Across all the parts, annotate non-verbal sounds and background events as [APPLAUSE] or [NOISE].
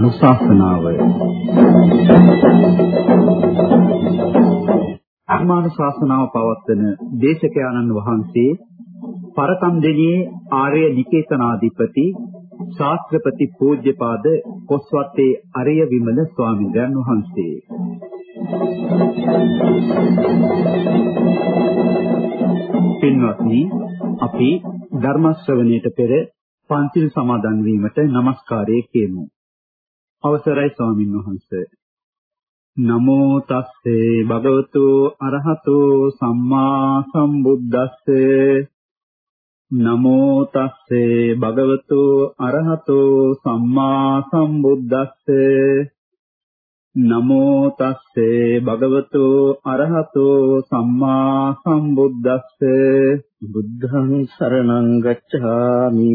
ධර්මානුශාසනාව ධර්මානුශාසනාව පවත්වන දේශකයාණන් වහන්සේ පරතම්දෙණියේ ආර්ය නිකේතනාධිපති ශාස්ත්‍රපති පූජ්‍යපාද කොස්වත්තේ අරිය විමල ස්වාමීන් වහන්සේ පින්වත්නි අපි ධර්ම ශ්‍රවණයට පෙර පන්සිල් සමාදන් වීමට নমස්කාරය කියමු. අවසරයි ස්වාමින් වහන්සේ. නමෝ තස්සේ භගවතු අරහතෝ සම්මා සම්බුද්දස්සේ. නමෝ තස්සේ භගවතු අරහතෝ සම්මා සම්බුද්දස්සේ. නමෝ තස්සේ භගවතු අරහතෝ සම්මා සම්බුද්දස්සේ. බුද්ධං සරණං ගච්ඡාමි.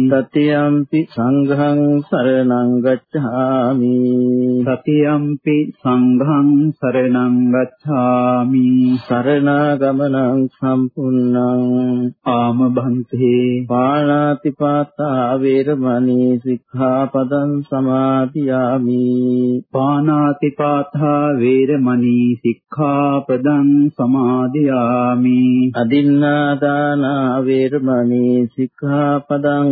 තතියම්පි සංඝං සරණං ගච්ඡාමි. තතියම්පි සංඝං සරණං ගච්ඡාමි. සරණාගමනං සම්පුන්නං ආම භන්තේ පාණාති පාතා වේරමණී සික්ඛාපදං සමාදියාමි. පාණාති පාතා වේරමණී සික්ඛාපදං සමාදියාමි. අදින්නාදානා වේරමණී සික්ඛාපදං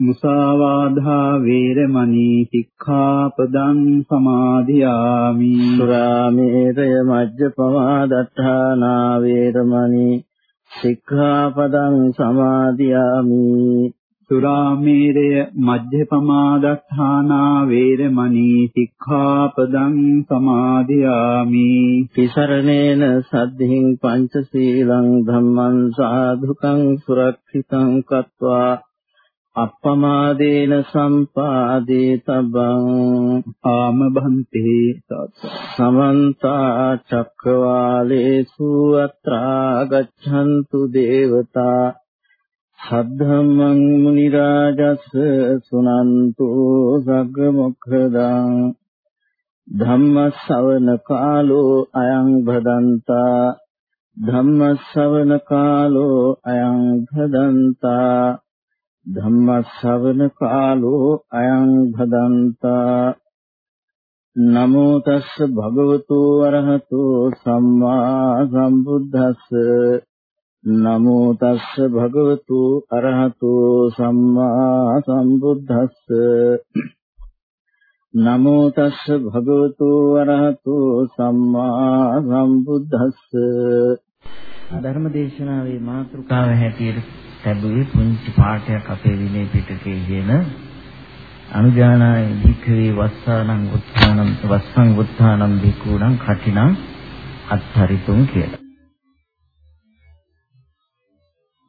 මුසාවාධා වේරමණී සික්ඛාපදං සමාදියාමි සුරාමේරය මජ්ජපමා දත්තානා වේරමණී සික්ඛාපදං සමාදියාමි සුරාමේරය මජ්ජපමා දත්තානා වේරමණී සික්ඛාපදං සමාදියාමි තිසරණේන සද්ධින් පංචශීලං ධම්මං සාධුකං සුරක්ෂිතං කତ୍වා අප්පමාදේන සම්පාදේ තබං ආම භන්තේ සමන්ත චක්කවාලේසු අත්‍රා ගච්ඡන්තු දේවතා සද්ධම්මං මුනි රාජස් සුනන්තු සග්ග මොක්ඛදං ධම්ම ශ්‍රවණ කාලෝ අයං භදන්තා ධම්ම ශ්‍රවණ කාලෝ අයං භදන්තා ධම්ම ශ්‍රවණ කාලෝ අයං භදන්තා. නමෝ තස්ස භගවතු අරහතෝ සම්මා සම්බුද්දස්ස. නමෝ තස්ස භගවතු අරහතෝ සම්මා සම්බුද්දස්ස. නමෝ තස්ස භගවතු අරහතෝ සම්මා සම්බුද්දස්ස. ධර්මදේශනාවේ මාතෘකාව හැටියට ලැබුවේ පුංචි පාඨයක් අපේ විනය පිටකයේ කියන අනුජානාය භික්ඛවේ වස්සානං උත්ථානං වස්සං උත්ථානං භික්ඛූණං කටිනං අත්හරිතුම් කියලා.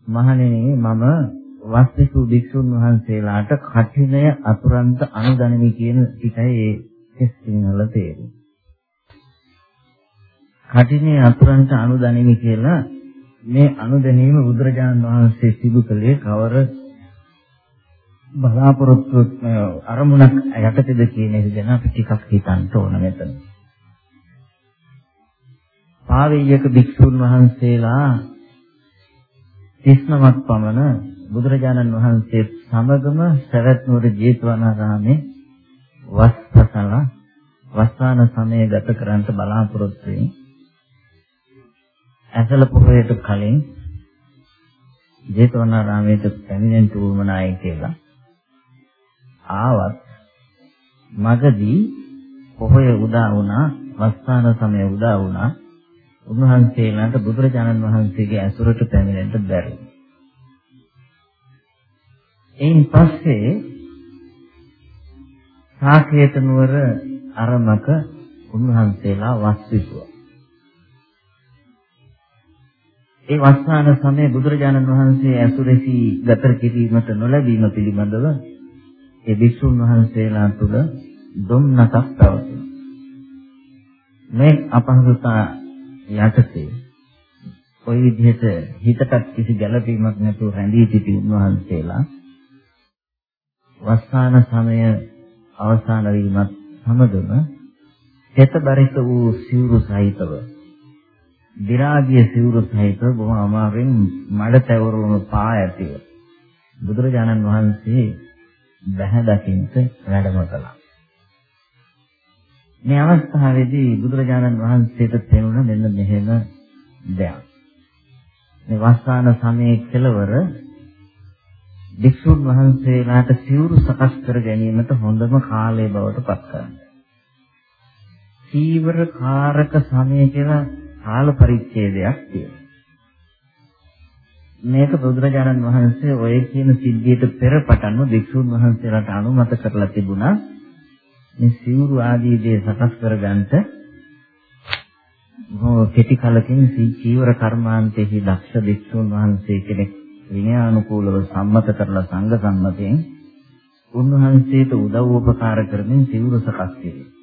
මහණෙනි මම වස්තිසු භික්ෂුන් වහන්සේලාට කඨිනය අතුරන්ත අනුදැනමි කියන එකයි ඒ සිංහල තේරුම. කඨිනය අතුරන්ත අනුදැනමි කියලා මේ අනුදැනීම බුදුරජාණන් වහන්සේ සිදු කළේ කවර බලාපොරොත්තු අරමුණක් යටතේද කියන එක ගැන අපි ටිකක් හිතන්න ඕන මෙතන. පාවෙය්‍යක භික්ෂුන් වහන්සේලා 39ක් පමණ බුදුරජාණන් වහන්සේ සමගම සවැත් නුවර ජේතවනාරාමේ වස්පසලා වස්තාන සමය ගත කරන්නට බලාපොරොත්තු වෙයි. ඇසල පොහොයට කලින් ජේතවනාරාමයට පැමිණෙන්න උවමනායි කියලා ආවත් මගදී පොහොය උදා වුණා වස්තාන සමය උදා වුණා උන්වහන්සේලාට බුදුරජාණන් වහන්සේගේ ඇසුරට පැමිණෙන්න බැරි. එයින් පස්සේ සාකේත නුවර අරමක උන්වහන්සේලා වස් විසුවා. ඒ වස්තාන සමයේ බුදුරජාණන් වහන්සේ ඇසුරෙහි ගත කිරීමට නොලැබීම පිළිබඳව ඒ භික්ෂුන් වහන්සේලා තුළ දුම්නසක් පැවතුණා. මේ අපහසුතා යටතේ ওই විදිහට හිතට කිසි ගැළපීමක් නැතුව රැඳී සිටි උන්වහන්සේලා වස්සාන සමය අවසන් වීමත් සමගම චේතබරිත වූ සිවුරු සහිතව විරාගිය සිවුරු සහිතව බොහොම අමාරුවෙන් මඩ තැවරුණු පා ඇතිව බුදුරජාණන් වහන්සේ බැහැ දකින්ට වැඩම කළා. මේ අවස්ථාවේදී බුදුරජාණන් වහන්සේට තේරුණ මෙන්න මෙහෙම දෙයක්. මේ වස්සාන සමයේ කෙලවර භික්ෂුන් වහන්සේලාට සිවුරු සකස් කර ගැනීමට හොඳම කාලය බවට පත් කරනවා. සීවර කාරක සමය කියලා කාල පරිච්ඡේදයක් තියෙනවා. මේක බුදුරජාණන් වහන්සේ ඔය කියන සිද්ධියට පෙර පටන්ම භික්ෂුන් වහන්සේලාට අනුමත කරලා තිබුණා. මේ සිවුරු ආදී දේ සකස් කරගන්නට බොහෝ කෙටි කලකින් සීචීවර කර්මාන්තයේ දක්ෂ භික්ෂුන් වහන්සේ කෙනෙක් විනයානුකූලව සම්මත කරලා සංඝ සම්මතයෙන් උන්වහන්සේට උදව් උපකාර කරමින් සිවුරු සකස් කෙරේ.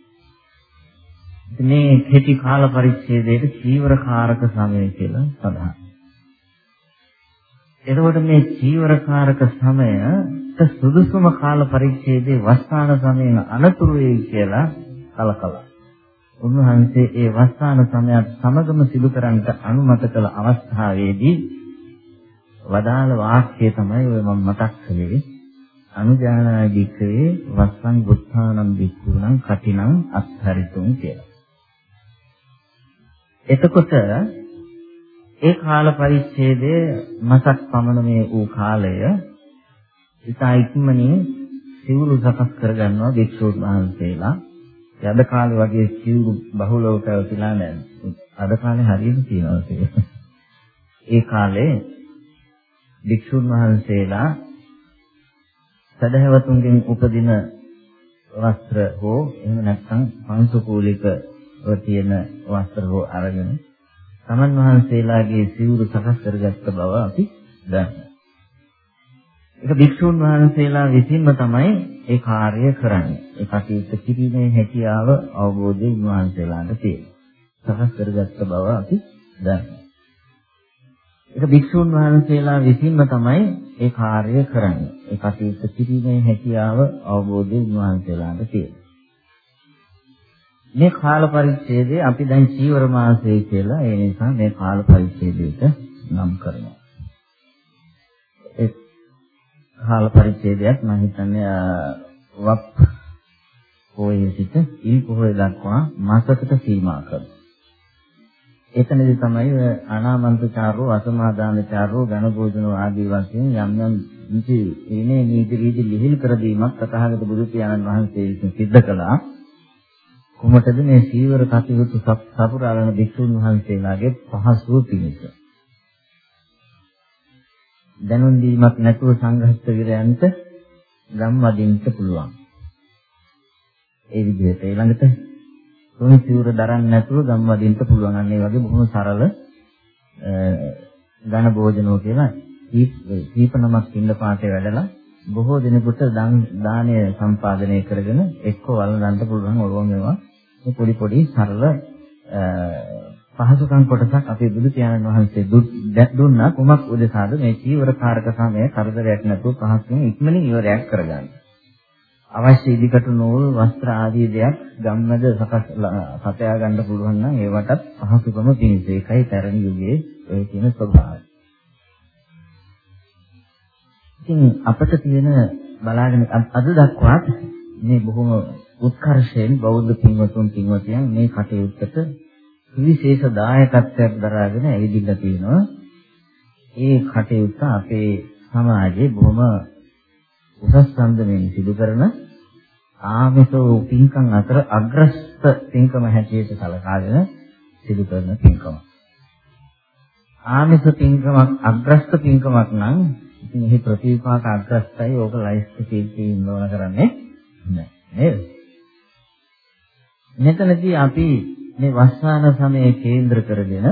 මේ කෙටි කාල පරිච්ඡේදයට චීවර කාරක සමය කියලා සඳහන්. එතකොට මේ චීවර කාරක සමයට සුදුසුම කාල පරිච්ඡේදයේ වස්තාන සමයෙන් අනතුරු වෙයි කියලා කලකලා. උන්වහන්සේ ඒ වස්තාන සමයත් සමගම සිදු කරන්නට අනුමත කළ අවස්ථාවේදී වදාළ වාක්‍යය තමයි ඔය මම මතක් කළේ අනුජානාදිකේ වස්සං බුද්ධානම් වික්ඛුණං කටිනම් අත්හරිතුම් කියලා. එතකොට ඒ කාල පරිච්ඡේදයේ මාසක් පමණ මේ වූ කාලය ඉතා ඉක්මනින් සිවුරු සකස් කරගන්නවා භික්ෂුන් වහන්සේලා. අද කාලේ වගේ සිවුරු බහුලව පැවතිලා නැහැ. අද කාලේ හරියට තියෙනවා ඒ කාලේ භික්ෂුන් වහන්සේලා සදහවතුන්ගෙන් උපදින වස්ත්‍ර හෝ එහෙම නැත්නම් පංසකූලික තියෙන වස්ත්‍ර හෝ අරගෙන තමන් වහන්සේලාගේ සිවුරු සකස් කරගත්ත බව අපි දන්නවා. ඒක භික්ෂුන් වහන්සේලා විසින්ම තමයි ඒ කාර්යය කරන්නේ. ඒ කටයුත්ත කිරීමේ හැකියාව අවබෝධය උන්වහන්සේලාට තියෙනවා. සකස් කරගත්ත බව අපි දන්නවා. ඒක භික්ෂුන් වහන්සේලා විසින්ම තමයි ඒ කාර්යය කරන්නේ. ඒ කටයුත්ත කිරීමේ හැකියාව අවබෝධය උන්වහන්සේලාට තියෙනවා. මේ කාල පරිච්ඡේදය අපි දැන් චීවර මාසය කියලා ඒ නිසා මේ කාල පරිච්ඡේදයට නම් කරනවා. ඒ කාල පරිච්ඡේදයක් මම හිතන්නේ වප් පොයේ සිට ඉල් පොහොය දක්වා මාසකට සීමා කරනවා. එතනදී තමයි අනාමන්තචාරෝ අසමාදානචාරෝ ඝනභෝජන ආදී වශයෙන් යම් යම් නිසි ඉනේ නීති රීති ලිහිල් කර දීමක් තථාගත බුදු පියාණන් වහන්සේ විසින් සිද්ධ කළා. කුමටද මේ සීවර කටයුතු සපුරාලන භික්ෂුන් වහන්සේලාගේ පහසුව පිණිස. දැනුම් දීමක් නැතුව සංඝහිත විරයන්ට ගම් වදින්න පුළුවන්. ඒ විදිහට ඊළඟට තුන් සිවුර දරන්න නැතුව ගම් වදින්න පුළුවන්. අන්න ඒ වගේ බොහොම සරල ඝන භෝජනෝ කියලා කීපනමක් ඉන්න පාටේ වැඩලා බොහෝ දිනකට දානය සම්පාදනය කරගෙන එක්ක වළඳන්න පුළුවන් ඔරෝ මේවා මේ පොඩි පොඩි සරල පහසුකම් කොටසක් අපේ බුදු පියාණන් වහන්සේ දුන්නා කුමක් උදෙසාද මේ චීවර කාරක සමය කරදරයක් නැතුව පහසුවෙන් ඉක්මනින් ඉවරයක් කරගන්න. අවශ්‍ය ඉදිකටු නූල් වස්ත්‍ර ආදී දෙයක් ගම්මද සකස් සපයා ගන්න පුළුවන් නම් ඒවටත් පහසුකම පිණිස ඒකයි පැරණි යුගයේ ඔය කියන ස්වභාවය. ඉතින් අපිට තියෙන බලාගෙන අද දක්වාත් මේ බොහොම උත්කර්ෂයෙන් බෞද්ධ පින්වතුන් පින්වතියන් මේ කටයුත්තට විශේෂ දායකත්වයක් දරාගෙන ඇවිදින්න තියෙනවා. ඒ කටයුත්ත අපේ සමාජයේ බොහොම උසස් සම්දමෙන් සිදු කරන ආමිත වූ පින්කම් අතර අග්‍රස්ත පින්කම හැටියට සලකාගෙන සිදු කරන පින්කම. ආමිත පින්කමක් අග්‍රස්ත පින්කමක් නම් ඉතින් එහි ප්‍රතිපාක අග්‍රස්තයි ඕක ලයිස්ට් එකේ ඉන්නවන කරන්නේ නෑ නේද? මෙතනදී අපි මේ වස්සාන සමයේ කේන්ද්‍ර කරගෙන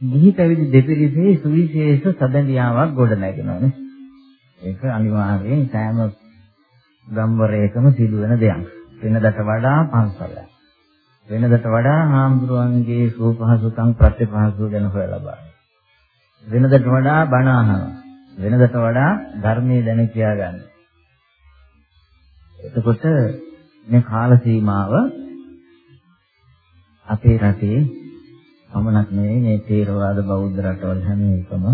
ගිහි පැවිදි දෙපිරිසේ සුවිශේෂ සදැඳියාවක් ගොඩනැගෙනවානේ. ඒක අනිවාර්යයෙන් සෑම ගම්වරයකම සිදුවෙන දෙයක්. වෙනදට වඩා පන්සලක්. වෙනදට වඩා හාමුදුරුවන්ගේ සූපහසුකම් ප්‍රතිපහසු ගැන හොයලා බලන්න. වෙනදට වඩා බණ අහනවා. වෙනදට වඩා ධර්මයේ දැන කියා ගන්න. එතකොට මේ කාල සීමාව අපේ රටේ පමණක් නෙවෙයි මේ තේරවාද බෞද්ධ රටවල් හැම එකම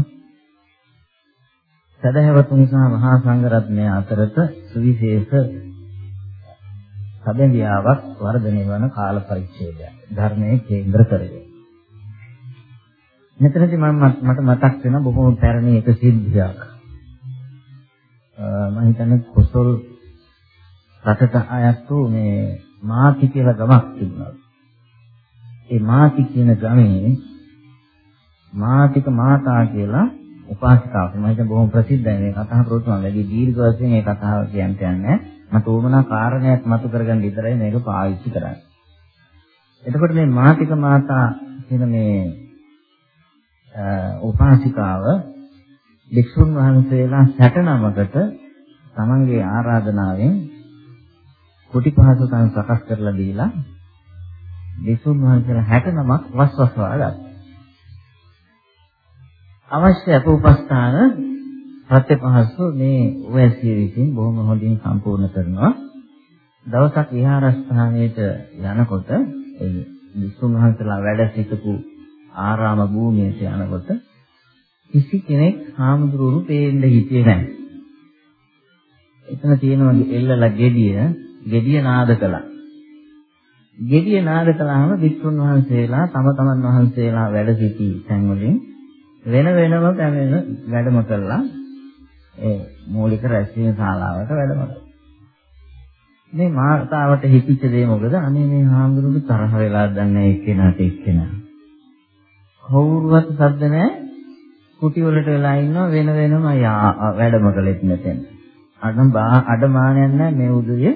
සදහැවතුන් සහ මහා සංඝරත්නය අතරත සුවිශේෂ සැබවියාවක් වර්ධනය වන කාල පරිච්ඡේදයක් ධර්මයේ කේන්ද්‍ර කරගෙන. මෙතනදී මම මට මතක් වෙන බොහොම පැරණි එක සිද්ධියක්. මම හිතන්නේ කුසල් රටට අයත් වූ මේ මාති කියලා ගමක් තිබුණා. ඒ මාති කියන ගමේ මාතික මාතා කියලා උපාසිකාවක් මම හිතන බොහොම ප්‍රසිද්ධයි මේ කතාව ප්‍රොතුම වැඩි දීර්ඝ වශයෙන් මේ කතාව කියන්න යන්නේ මට උවමනා කාරණයක් මතු කරගන්න විතරයි මේක පාවිච්චි කරන්නේ. එතකොට මේ මාතික මාතා කියන මේ උපාසිකාව වික්ෂුන් වහන්සේලා 69කට තමන්ගේ ආරාධනාවෙන් කුටි පහසුකම් සකස් කරලා දීලා වික්ෂුන් වහන්සේලා 69ක් වස්වස්වා ගත්තා. අවශ්‍ය අපෝපස්ථාන ප්‍රත්‍යපහසු මේ ඔයසිය විසින් බොහොම හොඳින් සම්පූර්ණ කරනවා. දවසක් විහාරස්ථානයට යනකොට ඒ විසුණු වහන්සේලා වැඩ සිටපු ආරාම භූමියට යනකොට කිසි කෙනෙක් හාමුදුරුවෝ පේන්න හිටියේ නැහැ. එතන තියෙනවා එල්ලලා gediya, gediya නාද කළා. gediya නාද කළාම විසුණු වහන්සේලා තම තමන් වහන්සේලා වැඩ සිටි තැන් වලින් වෙන වෙනම පැමිණ වැඩම කළා ඒ මූලික රැස්වීම ශාලාවට වැඩම කළා. මේ මාතාවට හිතිච්ච දේ මොකද? අනේ මේ හාමුදුරුවෝ තරහ වෙලා දන්නේ එක්කෙනාට එක්කෙනා. කවුරුවත් සද්ද නැහැ. කුටි වලට වෙලා ඉන්නවා වෙන වෙනම වැඩම කළෙත් නැතෙන්. අඩම් අඩමානයක් නැහැ මේ උදවිය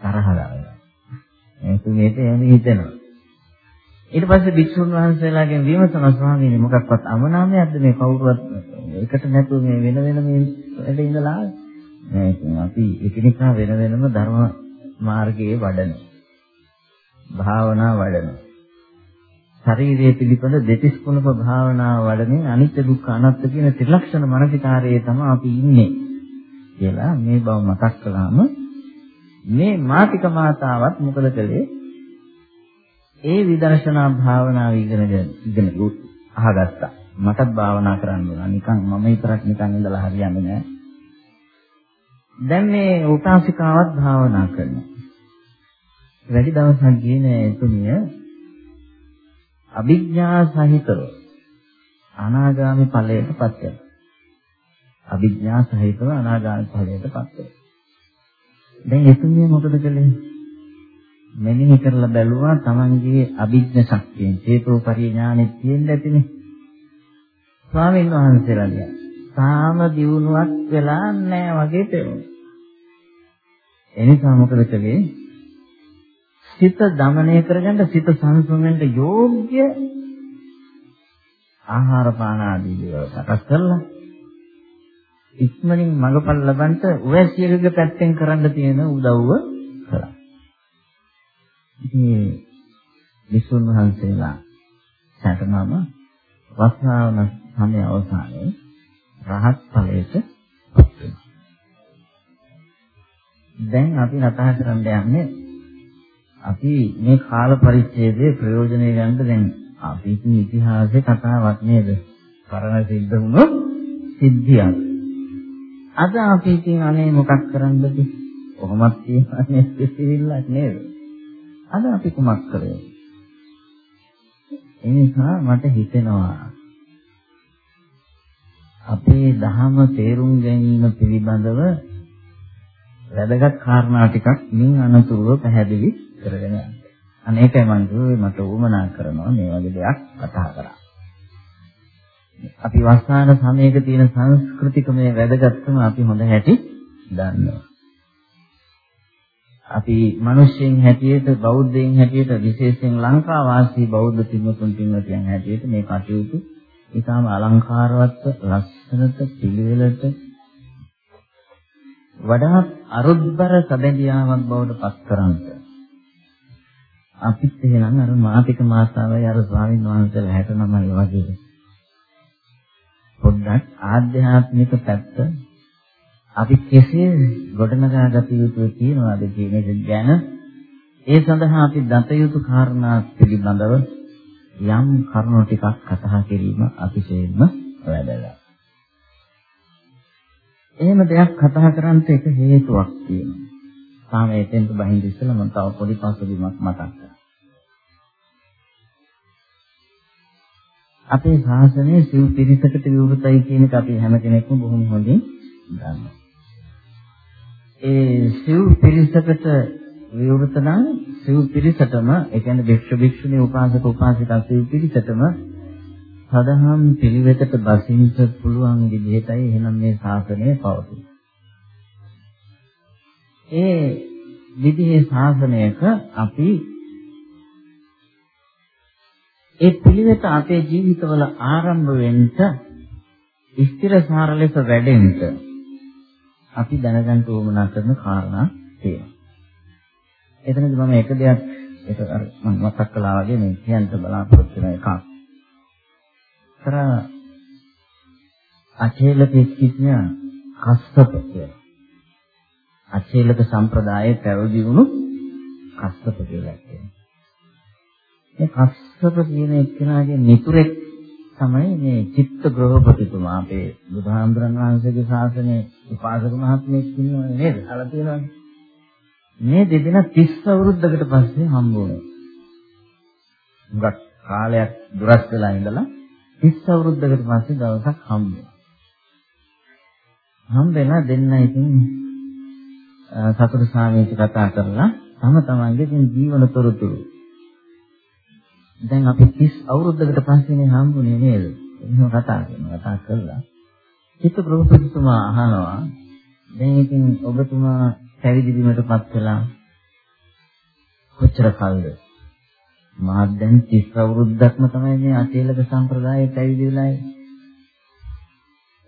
තරහ ගන්නවා. මේක මේක එහෙම හිතෙනවා. ඊට පස්සේ භික්ෂුන් වහන්සේලාගෙන් විමසන ස්වාමීනි මොකක්වත් අමනාමයක්ද මේ කවුරුවත් එකට නැතුව මේ වෙන වෙන මේ වැඩ ඉඳලා ආවේ අපි එකිනෙකා වෙන වෙනම ධර්ම මාර්ගයේ වඩන භාවනා වඩන ශරීරයේ පිළිපද දෙතිස් කුණප භාවනාව වඩමින් අනිත්‍ය දුක්ඛ අනාත්ම කියන ත්‍රිලක්ෂණ මනසිකාරයේ තමයි අපි ඉන්නේ කියලා මේ බව මතක් කළාම මේ මාතික මාතාවත් මොකද කළේ ඒ විදර්ශනා භාවනාව ඉගෙනගෙන ඉගෙන අහගත්තා. මටත් භාවනා කරන්න ඕන. නිකන් මම විතරක් නිකන් ඉඳලා හරියන්නේ නැහැ. දැන් මේ උපාසිකාවත් භාවනා කරනවා. වැඩි දවසක් ගියේ නෑ එතුමිය අභිඥා සහිතව අනාගාමි ඵලයටපත් වෙනවා. අභිඥා සහිතව අනාගාමි ඵලයටපත් වෙනවා. දැන් එතුමිය මොකද කළේ? මෙනෙහි කරලා බැලුවා තමන්ගේ අභිඥ ශක්තියෙන් චේතෝ පරිඥානෙ තියෙන්න ඇතිනේ. ස්වාමීන් වහන්සේලා කියන තාම දියුණුවක් වෙලා නැහැ වගේ පෙනුනේ. එනිසා මොකද කළේ? සිත দমনය කරගන්න සිත සංසුන්වෙන්න යෝග්‍ය ආහාර පාන ආදී දේවල් සකස් කළා. ඉක්මනින් මඟපල් ලබන්න උවැසියගේ පැත්තෙන් කරන්න තියෙන උදව්ව කළා. ඉතින් විසුණු වහන්සේලා සැටනම වස්නාවන සමය අවසානයේ රහත් ඵලයට පත් වෙනවා. දැන් අපි කතා කරන්න යන්නේ අපි මේ කාල පරිච්ඡේදයේ ප්‍රයෝජනය ගන්න දැන් අපි ඉතින් ඉතිහාසයේ කතාවක් නේද? කරණ සිද්ධ වුණු සිද්ධියක්. අද අපි ඉතින් අනේ මොකක් කරන්නද? කොහොමද කියන්නේ පිළිවිල්ලක් නේද? අද අපි කුමක් කරේ? ඒ නිසා මට හිතෙනවා අපේ දහම තේරුම් ගැනීම පිළිබඳව වැදගත් කාරණා ටිකක් මින් අනතුරුව පැහැදිලි කරගෙන යන්න. අනේකයි මම කිව්වේ මට උවමනා කරනවා මේ වගේ දෙයක් කතා කරා. අපි වස්තාන සමයක තියෙන සංස්කෘතිකමය වැදගත්කම අපි හොඳ හැටි දන්නවා. අපි මිනිස්සුන් හැටියට බෞද්ධයන් හැටියට විශේෂයෙන් ලංකා වාසී බෞද්ධ පින්වතුන් පින්වතියන් හැටියට මේ කටයුතු ඉතාම අලංකාරවත්ව ලස්සනට පිළිවෙලට වඩා අරුද්බර සැබැඳියාවක් බවට පත් කරන්ත අපිත් එහෙනම් අර මාතික මාතාවයි අර ස්වාමීන් වහන්සේලා 69යි වගේ පොඩ්ඩක් ආධ්‍යාත්මික පැත්ත අපි කෙසේ ගොඩනගා ගත යුතු කියනවාද කියන එක ගැන ඒ සඳහා අපි දත යුතු කාරණා පිළිබඳව යම් කරුණු ටිකක් කතා කිරීම අතිශයින්ම වැදගත්. එහෙම දෙයක් කතා කරන්න එක හේතුවක් තියෙනවා. තාම එතෙන්ට බහින්ද ඉස්සෙල්ලා මම තව පොඩි පසුබිමක් මතක් කරා. අපේ ශාසනයේ සිව් පිරිසකට විවෘතයි කියන එක අපි හැම කෙනෙක්ම බොහොම හොඳින් දන්නවා. ඒ සිව් පිරිසකට විවෘත නම් සිව් පිරිසටම ඒ කියන්නේ භික්ෂු භික්ෂුණී උපාසක උපාසිකා සිව් පිරිසටම සදහම් පිළිවෙතට බසින්න පුළුවන් විදිහටයි එහෙනම් මේ ශාසනය පවතින්නේ. ඒ විදිහේ ශාසනයක අපි ඒ පිළිවෙත අපේ ජීවිතවල ආරම්භ වෙන්න ස්ථිරසාර ලෙස වැඩෙන්න අපි දැනගන්න උවමනා කරන කාරණා තියෙනවා. එතනදි මම එක දෙයක් ඒක අර මම මතක් කළා වගේ මේ කියන්න බලාපොරොත්තු වෙන එකක්. තර අචේල පිස්කිඥ කස්සප කියලා. අචේලක සම්ප්‍රදායේ පැවිදි වුණු කස්සප කියලා කියනවා. මේ කස්සප කියන එක්කෙනාගේ මිතුරෙක් තමයි මේ චිත්ත ගෘහපතිතුමා අපේ බුදුහාමුදුරන් වහන්සේගේ ශාසනයේ උපාසක මහත්මයෙක් ඉන්නවනේ නේද? අහලා තියෙනවනේ. මේ දෙදෙනා 30 අවුරුද්දකට පස්සේ හම්බ වුණා. මුගක් කාලයක් දුරස් වෙලා ඉඳලා 30 අවුරුද්දකට පස්සේ දවසක් හම්බ වුණා. හම්බ වෙලා දෙන්න ඉතින් සතර සාමීච කතා කරලා තම තමන්ගේ ජීවන තොරතුරු දැන් අපි 30 අවුරුද්දකට පස්සේනේ හම්බුනේ නේද? එහෙම කතා කරනවා. කතා කරලා චිත්ත ප්‍රභූතුමා අහනවා දැන් ඉතින් ඔබතුමා පැවිදි වීමටපත් වෙලා කොච්චර කල්ද? මා දැන් 30 අවුරුද්දක්ම තමයි මේ අචේලක සම්ප්‍රදායේ පැවිදි වෙලා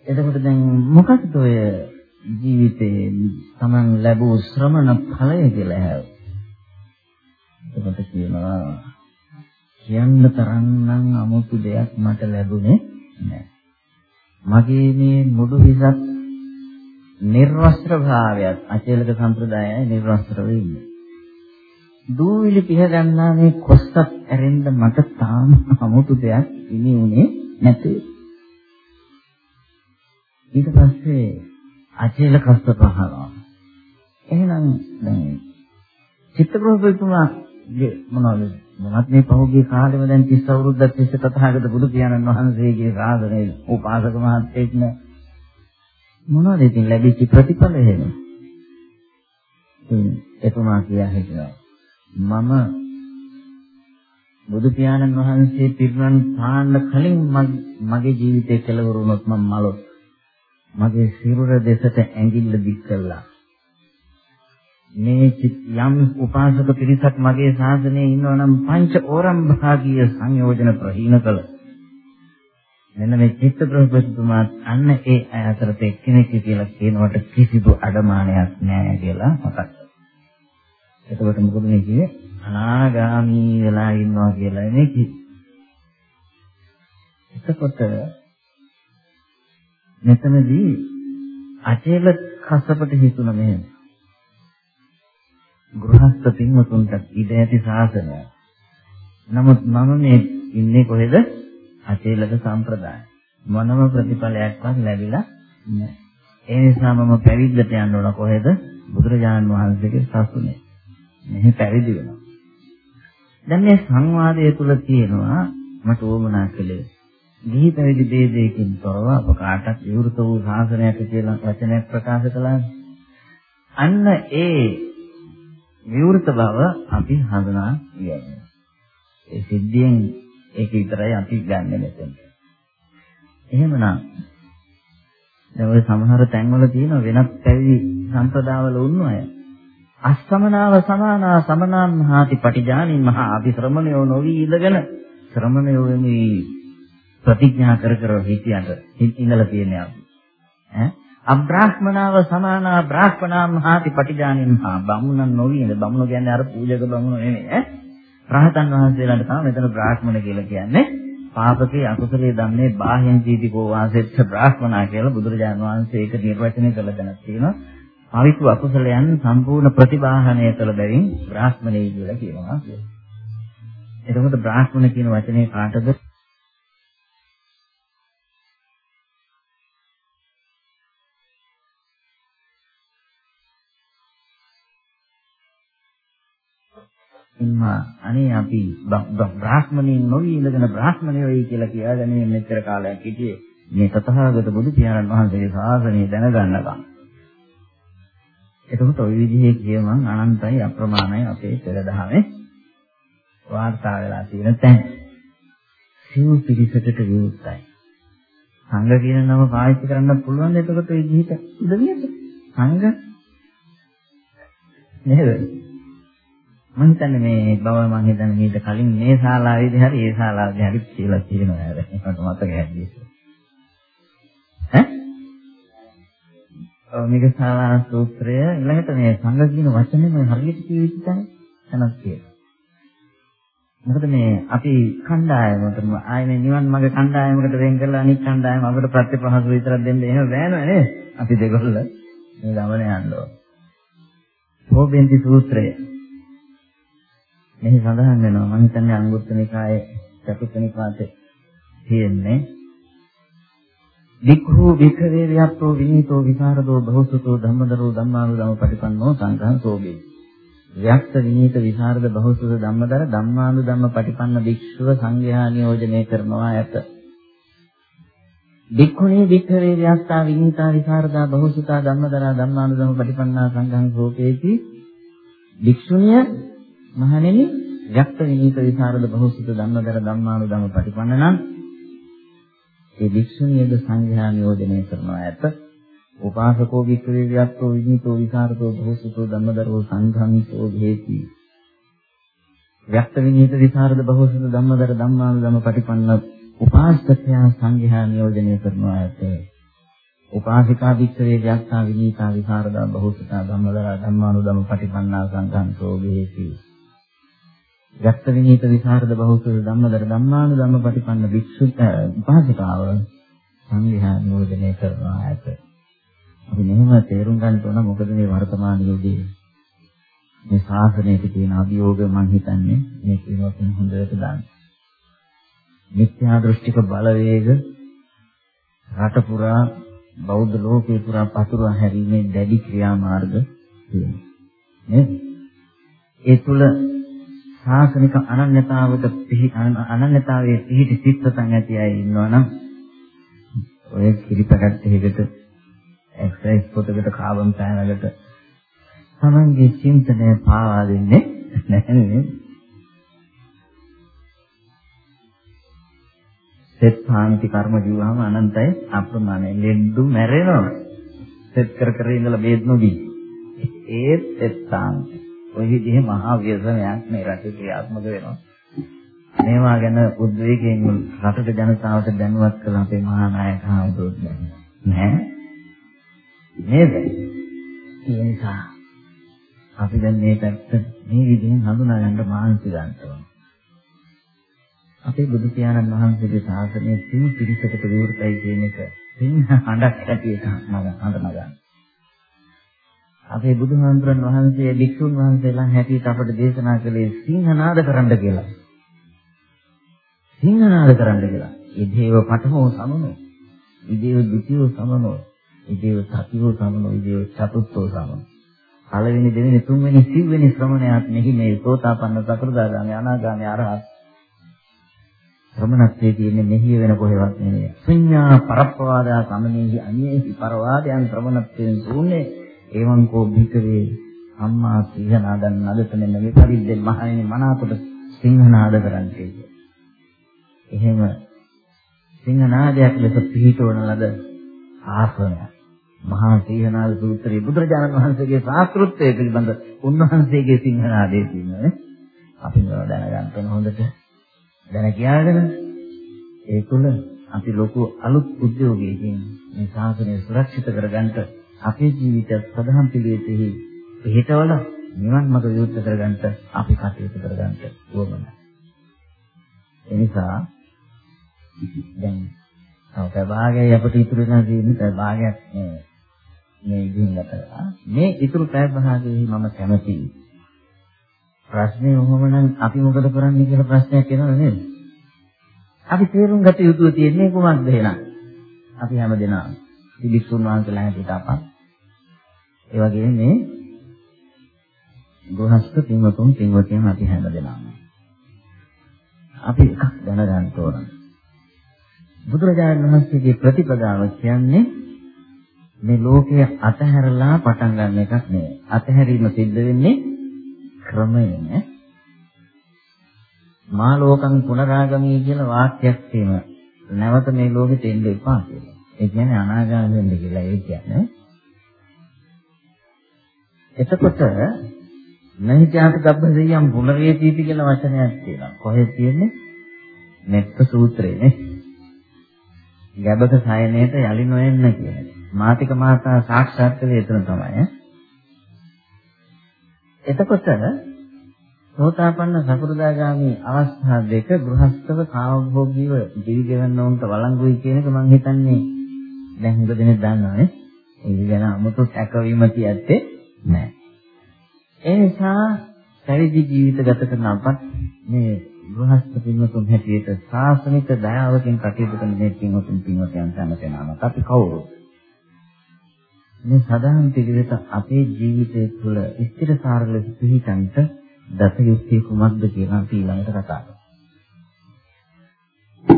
එතකොට දැන් මොකක්ද ඔය ජීවිතේ Taman ලැබූ ශ්‍රමණ ඵලය කියලා හැව. එතකොට කියනවා කියන්න තරම්නම් අමුතු දෙයක් මට ලැබුණේ නැහැ. මගේ මේ මුඩු හිසක් නිර්වස්ත්‍ර භාවයත් අචේලක සම්ප්‍රදායයි නිර්වස්ත්‍රව ඉන්නේ. දූවිලි පිහ ගන්නා මේ කොස්සත් ඇරෙන්න මට තාම අමුතු දෙයක් ඉනි උනේ නැති. ඊට පස්සේ අචේලකස්ත පහනවා. එහෙනම් දැන් චිත්ත ප්‍රබෝධතුමා මොනවද මමත් මේ පහුගිය කාලෙම දැන් 30 අවුරුද්දක් තිස්සේ තථාගත බුදු පියාණන් වහන්සේගේ සාධනේ උපාසක මහත්තයෙක් නේ. මොනවද ඉතින් ලැබිච්ච ප්‍රතිඵල එහෙම? එතුමා කියා හිටියා මම බුදු පියාණන් වහන්සේ පිරිනමන පාන්න කලින් මගේ ජීවිතේ කෙලවර වුණොත් මම මලොත් මගේ සිරුර දෙසට ඇඟිල්ල දික් කළා. මේ යම් උපාසක පිරිසක් මගේ ශාසනයේ ඉන්නවා නම් පංච ඕරම් භාගීය සංයෝජන ප්‍රහීන කළ. මෙන්න මේ චිත්ත ප්‍රතිපතුමා අන්න ඒ අය අතරට එක්කෙනෙක් කියලා කියනවට කිසිදු අඩමානයක් නැහැ කියලා මතක්. එතකොට මොකද මේ කියේ අනාගාමී වෙලා ඉන්නවා කියලා නේ කිව්වේ. එතකොට මෙතනදී අචේල කසපට හිතුණ මෙහෙම. ගෘහස්ත පින්වතුන්ට ඉඩ ඇති ශාසනයක්. නමුත් මම මේ ඉන්නේ කොහෙද? අචේලක සම්ප්‍රදාය. මොනම ප්‍රතිඵලයක්වත් ලැබිලා නැහැ. ඒ නිසා මම පැවිද්දට යන්න ඕන කොහෙද? බුදුරජාණන් වහන්සේගේ සසුනේ. මෙහි පැවිදි වෙනවා. දැන් මේ සංවාදය තුල තියෙනවා මට ඕමනා කළේ ගිහි පැවිදි ભેදයකින් තොරව අප කාටත් විවෘත වූ ශාසනයක කියලා වචනයක් ප්‍රකාශ කළා. අන්න ඒ විවෘත බව අපි හඳුනා ගන්නවා. ඒ සිද්ධියෙන් ඒක විතරයි අපි ගන්නෙ මෙතන. එහෙමනම් දැන් ඔය සමහර තැන්වල තියෙන වෙනත් පැවිදි සම්ප්‍රදාවල වුණු අය අස්සමනාව සමානා සමනාන් මහාති පටිජානින් මහා අපි ශ්‍රමණයෝ නොවි ඉඳගෙන ශ්‍රමණයෝ වෙමි ප්‍රතිඥා කර කර හිතියට ඉඳලා තියෙනවා ඈ අබ්‍රාහ්මනාව සමානා බ්‍රාහ්මනා මහාති පටිජානින් මහා බමුණන් නොවි ඉඳ බමුණ කියන්නේ අර පූජක බමුණ නෙමෙයි ඈ. රහතන් වහන්සේලාට තමයි මෙතන බ්‍රාහ්මණ කියලා කියන්නේ. පාපකේ අකුසලයේ දන්නේ බාහ්‍යං ජීවිකෝ වාසෙච්ච බ්‍රාහ්මනා කියලා බුදුරජාණන් වහන්සේ ඒක නිර්වචනය කළ දැනක් තියෙනවා. පවිතු අකුසලයන් සම්පූර්ණ ප්‍රතිබාහනය කළ බැවින් බ්‍රාහ්මණය කියලා කියනවා. එතකොට බ්‍රාහ්මණ කියන වචනේ කාටද? එම්ම අනේ අපි බ්‍රාහ්මණින් නොවි ඉඳගෙන බ්‍රාහ්මණය වෙයි කියලා කියාගෙන මෙච්චර කාලයක් හිටියේ මේ තථාගත බුදු පියාණන් වහන්සේගේ ශාසනය දැනගන්නකම්. එතකොට ওই විදිහේ කියමන් අනන්තයි අප්‍රමාණයි අපේ පෙර දහමේ වාර්තා වෙලා තියෙන තැන. සිව් පිළිසකට විරුද්ධයි. සංඝ කියන නම පාවිච්චි කරන්න පුළුවන් එතකොට ඒ ජීවිත ඉඳ නේද? සංඝ නේද? මම හිතන්නේ මේ බව මම හිතන්නේ මීට කලින් මේ ශාලාවේදී හරි ඒ ශාලාවේදී හරි කියලා තියෙනවා නේද? මට මතක හැදියේ. මේක සාරා සූත්‍රය ඊළඟට මේ සංඝ කියන වචනේ මේ හරියට කියවිච්ච තැන තැනක් තියෙනවා. මොකද මේ අපි කණ්ඩායමකට ආයේ නිවන් මඟ කණ්ඩායමකට වෙන් කරලා අනිත් කණ්ඩායම අපිට ප්‍රතිපහසු විතරක් දෙන්න එහෙම බෑ නේද? අපි දෙගොල්ල මේ ගමන යන්න ඕන. සෝබෙන්ති සූත්‍රය. මෙහි සඳහන් වෙනවා මම හිතන්නේ අංගුත්තර නිකායේ චතුර්ථ නිපාතේ තියෙන්නේ වික්ඛු වික්ඛවේ විහත්ෝ විනීතෝ විසරදෝ බහුසුතෝ ධම්මදරෝ ධම්මානුදම පටිපන්නෝ සංඝං සෝබේ. වික්ඛ විනීත විසරද බහුසුත ධම්මදර ධම්මානුදම පටිපන්න භික්ෂුව සංඝයා නියෝජනය කරනවා ඇත. වික්ඛුනේ වික්ඛවේ විහත්තා විනීතා විසරදා බහුසුතා ධම්මදරා ධම්මානුදම පටිපන්නා සංඝං සෝපේති. භික්ෂුණිය මහණෙනි වික්ඛ විනීත විසරද බහුසුත ධම්මදර ධම්මානුදම පටිපන්න නම් ඒ භික්ෂුණියද සංඝයා නියෝජනය කරනවා ඇත. උපාසකෝ වික්‍රේ වියත්තෝ විනීතෝ විසරතෝ බහුසුතෝ ධම්මදරෝ සංඝංසෝ භේති. ව්‍යක්ත විනීත විසරද බහුසුත ධම්මදර ධම්මානුධම පටිපන්න උපාසකයා සංඝයා නියෝජනය කරනවා ඇත. උපාසිකා වික්‍රේ වියත්තා විනීතා විසරදා බහුසුතා ධම්මදර ධම්මානුධම පටිපන්නා සංඝංසෝ භේති. යක්ත විනීත විසරද බහුසුර ධම්මදර ධම්මානු ධම්ම පටිපන්න භික්ෂු උපාසිකාව සංඝයා නියෝජනය කරනවා ඇත. අපි මෙහෙම තේරුම් ගන්න ඕන මොකද මේ වර්තමාන යුගයේ මේ ශාසනයේ තියෙන අභියෝග මම හිතන්නේ මේ කියනවත් හොඳට දාන්න. මිත්‍යා දෘෂ්ටික බලවේග රට පුරා බෞද්ධ ලෝකේ පුරා පතුරවා හැරීමේ දැඩි ක්‍රියාමාර්ග තියෙනවා. නේද? ඒ තුල ශාසනික අනන්‍යතාවට පිහි අනන්‍යතාවයේ පිහිටි සිත්සතන් ඇති අය ඉන්නවනම් ඔය කිරිපැකට් එකකට එක්සයිස් පොතකට කාබන් පෑනකට තමන්ගේ චින්තනය පාවා දෙන්නේ නැහැ නේද? සෙත් සාන්ති කර්ම ජීවහම අනන්තයි අප්‍රමාණයි ලෙඩු මැරෙනවා. සෙත් කර කර ඉඳලා බේත් නොදී. ඒත් සෙත් සාන්ති ওই විදිහේ මහා ව්‍යසනයක් මේ රටේ ක්‍රියාත්මක වෙනවා. මේවා ගැන උද්වේගයෙන් රටට ජනතාවට දැනුවත් කළ අපේ මහා නායක හාමුදුරුවෝ නෑ. නේද? ඒ නිසා අපි දැන් මේ පැත්ත මේ විදිහෙන් හඳුනා ගන්න මහන්සි ගන්න ඕනේ. අපේ බුදු පියාණන් වහන්සේගේ ශාසනය සිව් පිරිසකට විවෘතයි කියන එක සිංහ හඬක් ඇටියට නග හඳ නගන්න. අපේ බුදුහාමුදුරන් වහන්සේ භික්ෂුන් වහන්සේලා හැටියට අපට දේශනා කළේ සිංහනාද කරන්න කියලා. සිංහනාද කරන්න කියලා. ඉදේව පඨමෝ සමනෝ. ඉදේව ဒ ුතියෝ සමනෝ. ඉදේව තතියෝ සමනෝ. ඉදේව චතුත්ථෝ සමනෝ. පළවෙනි දෙවෙනි තුන්වෙනි සිව්වෙනි ශ්‍රමණයාත් මෙහි මේ සෝතාපන්න සකෘදාගාමී අනාගාමී අරහත් ශ්‍රමණත්වයේ තියෙන්නේ මෙහි වෙන කොහෙවත් නෙමෙයි. සංඥා පරප්පවාදා සමනේහි අනේහි පරවාදයන් ශ්‍රමණත්වයෙන් දුන්නේ එවං කෝ භිකවේ අම්මා සිංහනාදන් නදත මෙන්න මේ පරිද්දෙන් මහණෙනි මනාකොට සිංහනාද කරන්නේ. එහෙම සිංහනාදයක් ලෙස පිහිටවන ලද ආසනය මහා සිංහනාද සූත්‍රයේ බුදුරජාණන් වහන්සේගේ ශාස්ත්‍රත්වය පිළිබඳ උන්වහන්සේගේ සිංහනාදයේ තියෙනවා අපි මේවා දැනගන්න ඕන හොඳට. දැන කියාගෙන ඒ තුළ අපි ලොකු අලුත් උද්‍යෝගයකින් මේ ශාසනය සුරක්ෂිත කරගන්න අපේ ජීවිතය සදහම් පිළිවෙතෙහි පිළිතවල නිවන් මඟ විවෘත කරගන්න අපි කටයුතු කරගන්න ඕන. එනිසා දැන් තව භාගයයි අපිට ඉතුරු වෙන තියෙන්නේ භාගයක් මේ මේ ඉදින් ගතලා මේ ඉතුරු පැය භාගයේ මම කැමතියි ප්‍රශ්නේ ඔහොමනම් අපි මොකද කරන්නේ කියලා ප්‍රශ්නයක් එනවා නේද? අපි තේරුම් ගත යුතු තියෙන්නේ කොහොමද එහෙනම්? අපි හැමදෙනා පිළිසුන් වහන්සේලා හැටියට අපා ඒ වගේම මේ ගෘහස්ත පින්වතුන් පින්වතියන් අපි හැමදෙනාම අපි එකක් දැනගන්න ඕන. බුදුරජාණන් වහන්සේගේ ප්‍රතිපදාව කියන්නේ මේ ලෝකය අතහැරලා පටන් ගන්න එකක් නෙවෙයි. අතහැරීම සිද්ධ වෙන්නේ ක්‍රමයෙන් මා ලෝකං පුනරාගමී කියන වාක්‍යයක් තියෙනවා. නැවත මේ ලෝකෙට එන්න එපා කියලා. ඒ කියන්නේ අනාගාමී වෙන්න කියලා ඒ කියන්නේ. එතකොට නහිජාත ගබ්බසෙයම් පුනරේතීති කියන වචනයක් තියෙනවා. කොහෙද තියෙන්නේ? මෙත්ත සූත්‍රයේ ගැබක සයනේට යලි නොඑන්න කියන්නේ. මාතික මාතා සාක්ෂාත් කළේ එතන තමයි. එතකොට සෝතාපන්න සකෘදාගාමි අවස්ථා දෙක ගෘහස්තව කාමභෝගීව ජීවි ගෙවන්න උන්ට වළංගුයි කියන එක මම හිතන්නේ දැන් හුඟ දෙනෙක් දන්නවනේ. ඒ ගැන 아무තු සැකවීම තියත්තේ නැහැ. ඒ නිසා පැවිදි ජීවිත ගත කරන අපත් මේ ගෘහස්ත පින්වතුන් හැටියට ශාසනික දයාවකින් කටයුතු කරන මේ පින්වතුන් පින්වතයන් සම්පතනම අපි කවුරු මේ සදාන් පිළිවෙත අපේ ජීවිතය තුළ ස්ථිරසාර ලෙස පිහිටන්ට දත යුත්තේ කුමක්ද කියලා අපි ඊළඟට කතා කරමු.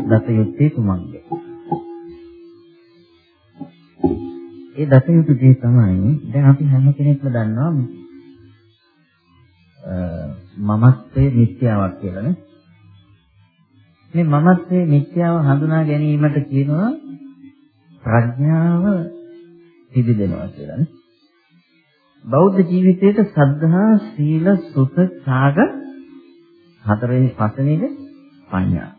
දත යුත්තේ කුමක්ද? ඒ දත යුතු දේ තමයි දැන් අපි හැම කෙනෙක්ම දන්නවා මමත්වයේ මිත්‍යාවක් කියලා නේ. මේ මමත්වයේ මිත්‍යාව හඳුනා ගැනීමට කියනවා ප්‍රඥාව පිළිදෙනවා කියලා නේ. බෞද්ධ ජීවිතයේ සද්ධා, සීල, සුත, ත්‍යාග හතරවෙනි පස්වෙනිද පඤ්ඤා.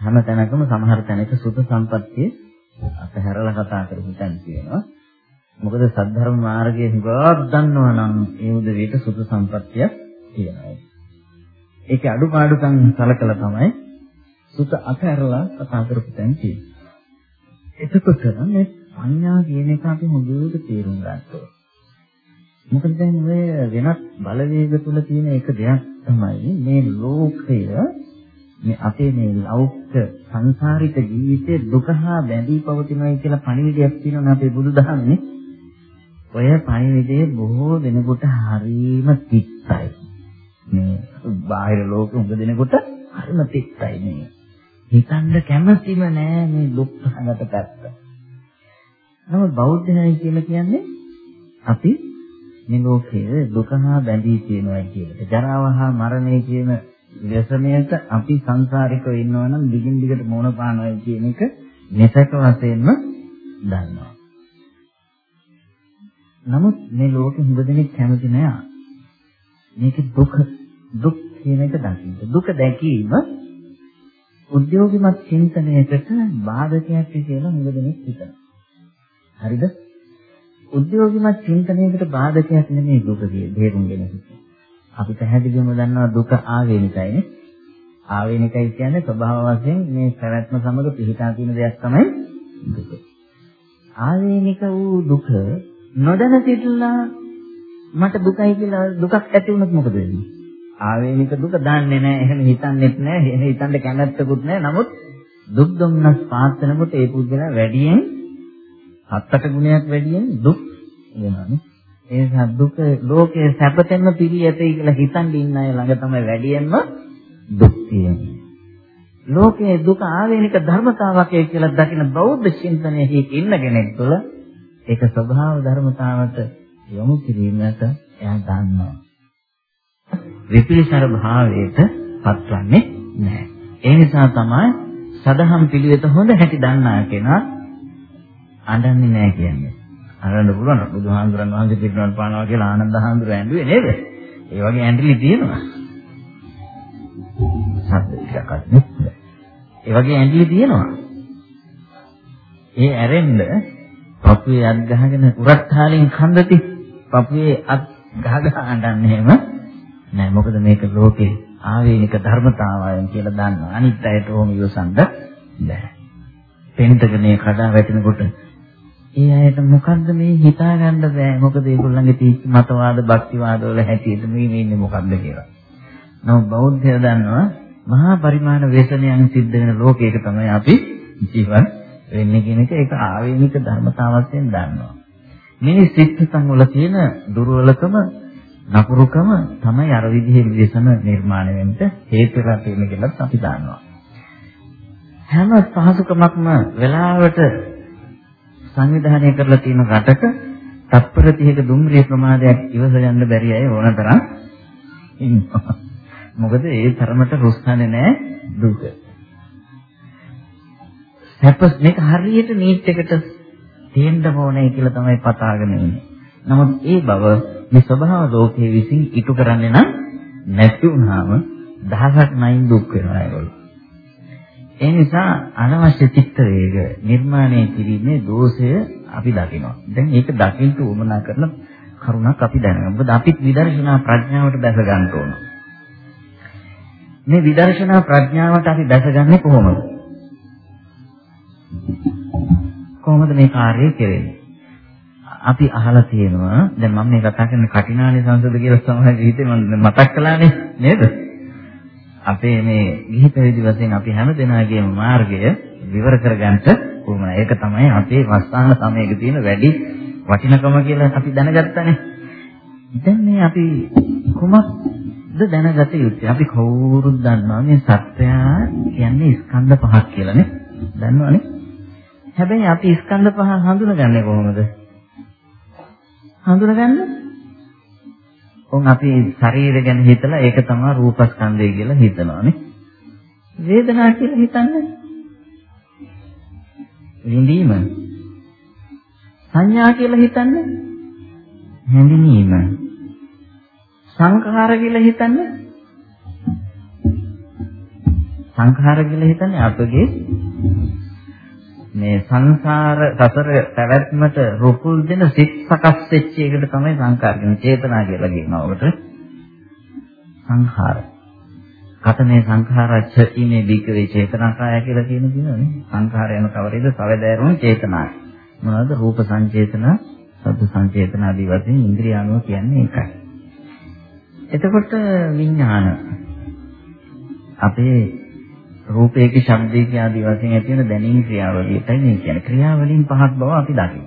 හැම තැනකම සමහර තැනක සුත සම්පත්තිය අතහැරලා කතා කරපු තැන් තියෙනවා. මොකද සද්ධර්ම මාර්ගයේ හිගාවක් දන්නවා නම් ඒ උදවියට සුත සම්පත්තිය තියෙනවා. ඒකේ අඩුපාඩුකම් සලකලා තමයි සුත අතහැරලා කතා කරපු තැන් තියෙන්නේ. එතකොට මේ සංඥා කියන එක අපි හොඳට තේරුම් ගන්න ඕනේ. මොකද දැන් ඔය වෙනත් බලවේග තුල තියෙන එක දෙයක් තමයි මේ ලෝකය මේ අපේ මේ ලෞකික සංසාරික ජීවිතයේ දුක හා බැඳී පවතිනවායි කියලා පණිවිඩයක් තියෙනවා අපේ බුදුදහමේ. ඔය පණිවිඩය බොහෝ දෙනෙකුට හරීම තිත්තයි. මේ බාහිර ලෝකෙ උඟ දෙනෙකුට හරිම තිත්තයි මේ. හිතන්න කැමැතිම නෑ මේ දුක් සංගත පැත්ත. නමුත් බෞද්ධයයි කියලා කියන්නේ අපි මේ ලෝකයේ දුක හා බැඳී තියෙනවා කියන එක. ජරාව හා මරණය කියන ව්‍යසනයට අපි සංසාරිකව ඉන්නවා නම් දිගින් දිගට මොන පානවා කියන එක මෙසක වශයෙන්ම දන්නවා. නමුත් මේ ලෝකෙ හුඟ දෙනෙක් කැමති නෑ. මේක දුක දුක් කියන එක දකින්න. දුක දැකීම උද්‍යෝගිමත් චින්තනයකට බාධකයක් කියලා හුඟ දෙනෙක් හිතනවා. හරිද? උද්‍යෝගිමත් චින්තනයකට බාධකයක් නෙමෙයි දුක තේරුම් ගැනීම. අපි පැහැදිලිවම දන්නවා දුක ආවේනිකයිනේ. ආවේනිකයි කියන්නේ ස්වභාව වශයෙන් මේ පැවැත්ම සමග පිහිටා තියෙන දෙයක් තමයි දුක. ආවේනික වූ දුක නොදැන සිටලා මට දුකයි කියලා දුකක් ඇති වුණොත් මොකද වෙන්නේ? ආවේනික දුක දන්නේ නැහැ. එහෙම හිතන්නෙත් නැහැ. එහෙම හිතන්න කැමැත්තකුත් නැහැ. නමුත් දුක් දුම්නස් පාත් වෙනකොට ඒ පුද්ගලයා වැඩියෙන් හත්තට ගුණයක් වැඩියෙන් දුක් වෙනවානේ. ඒ නිසා දුක ලෝකයේ සැපතෙන්ම පිරී ඇතයි කියලා හිතන් ඉන්න අය ළඟ තමයි වැඩියෙන්ම දුක් තියෙන්නේ. ලෝකයේ දුක ආවේනික ධර්මතාවක් කියලා දකින බෞද්ධ චින්තනයේ ඉන්න කෙනෙක් තුළ ඒක ස්වභාව ධර්මතාවට යොමු කිරීමට එයා දන්නවා. විපිලිසර භාවයට පත්වන්නේ නැහැ. ඒ නිසා තමයි සදහම් පිළිවෙත හොඳ හැටි දන්නා කෙනා අඬන්නේ නැහැ කියන්නේ. අඬන්න පුළුවන් බුදුහාමුදුරන් වහන්සේ පිටුනන් පානවා කියලා ආනන්ද හාමුදුර ඇඬුවේ නේද? ඒ වගේ ඇඬිලි තියෙනවා. සද්ද ටිකක් අත් ඒ වගේ ඇඟිලි තියෙනවා. ඒ ඇරෙන්න පපුවේ අත් ගහගෙන උරත් හාලින් කන්දති පපුවේ අත් ගහ ගහ අඬන්නේ එහෙම නෑ මොකද මේක ලෝකේ ආවේනික ධර්මතාවයන් කියලා දන්නවා. අනිත් අයට ඕම ඉවසන්න බෑ. පෙන්තකනේ කඩා වැටෙනකොට ඒ අයට මොකද්ද මේ හිතා ගන්න බෑ. මොකද ඒගොල්ලන්ගේ තීච්ච මතවාද, භක්තිවාද වල හැටියට මේ ඉන්නේ මොකද්ද කියලා. නමුත් බෞද්ධය දන්නවා මහා පරිමාණ වේසනයන් සිද්ධ වෙන ලෝකයක තමයි අපි ජීවත් වෙන්නේ කියන එක ඒක ආවේනික ධර්මතාවයෙන් දන්නවා. මේ සිත්සං වල තියෙන දුර්වලකම නපුරුකම තමයි අර විදිහේ විදේශන නිර්මාණය වෙන්න හේතු වෙලා තියෙන කියලා අපි දන්නවා. හැම පහසුකමක්ම වෙලාවට සංවිධානය කරලා තියෙන රටක තත්පර 30ක දුම්රිය ප්‍රමාදයක් ඉවස ගන්න බැරි අය ඕනතරම් ඉන්නවා. මොකද ඒ තරමට රුස්සන්නේ නැහැ දුක. සැපස් මේක හරියට නීට් එකට තේන්න ඕනේ කියලා තමයි පතාගෙන ඉන්නේ. නමුත් ඒ බව මේ ස්වභාව ලෝකයේ විසින් ඉටු කරන්නේ නම් නැති වුනහම දහසක් නයින් දුක් වෙනවා ඒගොල්ලෝ. ඒ නිසා අනවශ්‍ය චිත්ත වේග නිර්මාණය කිරීමේ දෝෂය අපි දකිනවා. දැන් ඒක දකින්න උවමනා කරන කරුණක් අපි දැනගමු. මොකද අපි විදර්ශනා ප්‍රඥාවට දැස ගන්න ඕන. මේ විදර්ශනා ප්‍රඥාවට අපි දැසගන්නේ කොහොමද? කොහොමද මේ කාර්යය කෙරෙන්නේ? අපි අහලා තියෙනවා දැන් මම මේ කතා කරන කටිනානේ සංසද කියලා සමහර විදිහට මම මතක් කළානේ නේද? අපේ මේ ගිහි පැවිදි වශයෙන් අපි හැම දෙනාගේම මාර්ගය විවර කරගන්න උවමන. ඒක තමයි අපේ වස්තාන සමයක තියෙන වැඩි වටිනකම කියලා අපි දැනගත්තානේ. දැන් මේ අපි කුමක් ද දැනගත යුත්තේ. අපි කවුරුත් දන්නවා මේ සත්‍යය කියන්නේ ස්කන්ධ පහක් කියලා නේ. දන්නවනේ. හැබැයි අපි ස්කන්ධ පහ හඳුනගන්නේ කොහොමද? හඳුනගන්නේ? උන් අපි ශරීරය ගැන හිතලා ඒක තමයි රූපස්කන්ධය කියලා හිතනවානේ. වේදනා කියලා හිතන්නේ? විඳීම. සංඥා කියලා හිතන්නේ? හැඳිනීම. සංඛාර කියලා හිතන්නේ සංඛාර කියලා හිතන්නේ අපගේ මේ සංසාර සසර පැවැත්මට රුකුල් දෙන සිත් සකස් වෙච්ච එකට තමයි සංඛාර කියන්නේ. චේතනා කියලා කියනවා ඔකට සංඛාර. කතනේ සංඛාරච්ච ඉනේ බිකවේ චේතනාකාය කියලා කියන දිනවනේ සංඛාර යන කවරේද? සවදෑරුණු චේතනා. මොනවද? රූප සංචේතන සබ්බ සංචේතන ආදී වශයෙන් ඉන්ද්‍රියානුව කියන්නේ ඒකයි. එතකොට විඥාන. අපේ රූපයක ශබ්දයක ආදී වශයෙන් ඇති වෙන දැනීම් ක්‍රියාවලියටයි මේ කියන්නේ. ක්‍රියාවලින් පහක් බව අපි දකිමු.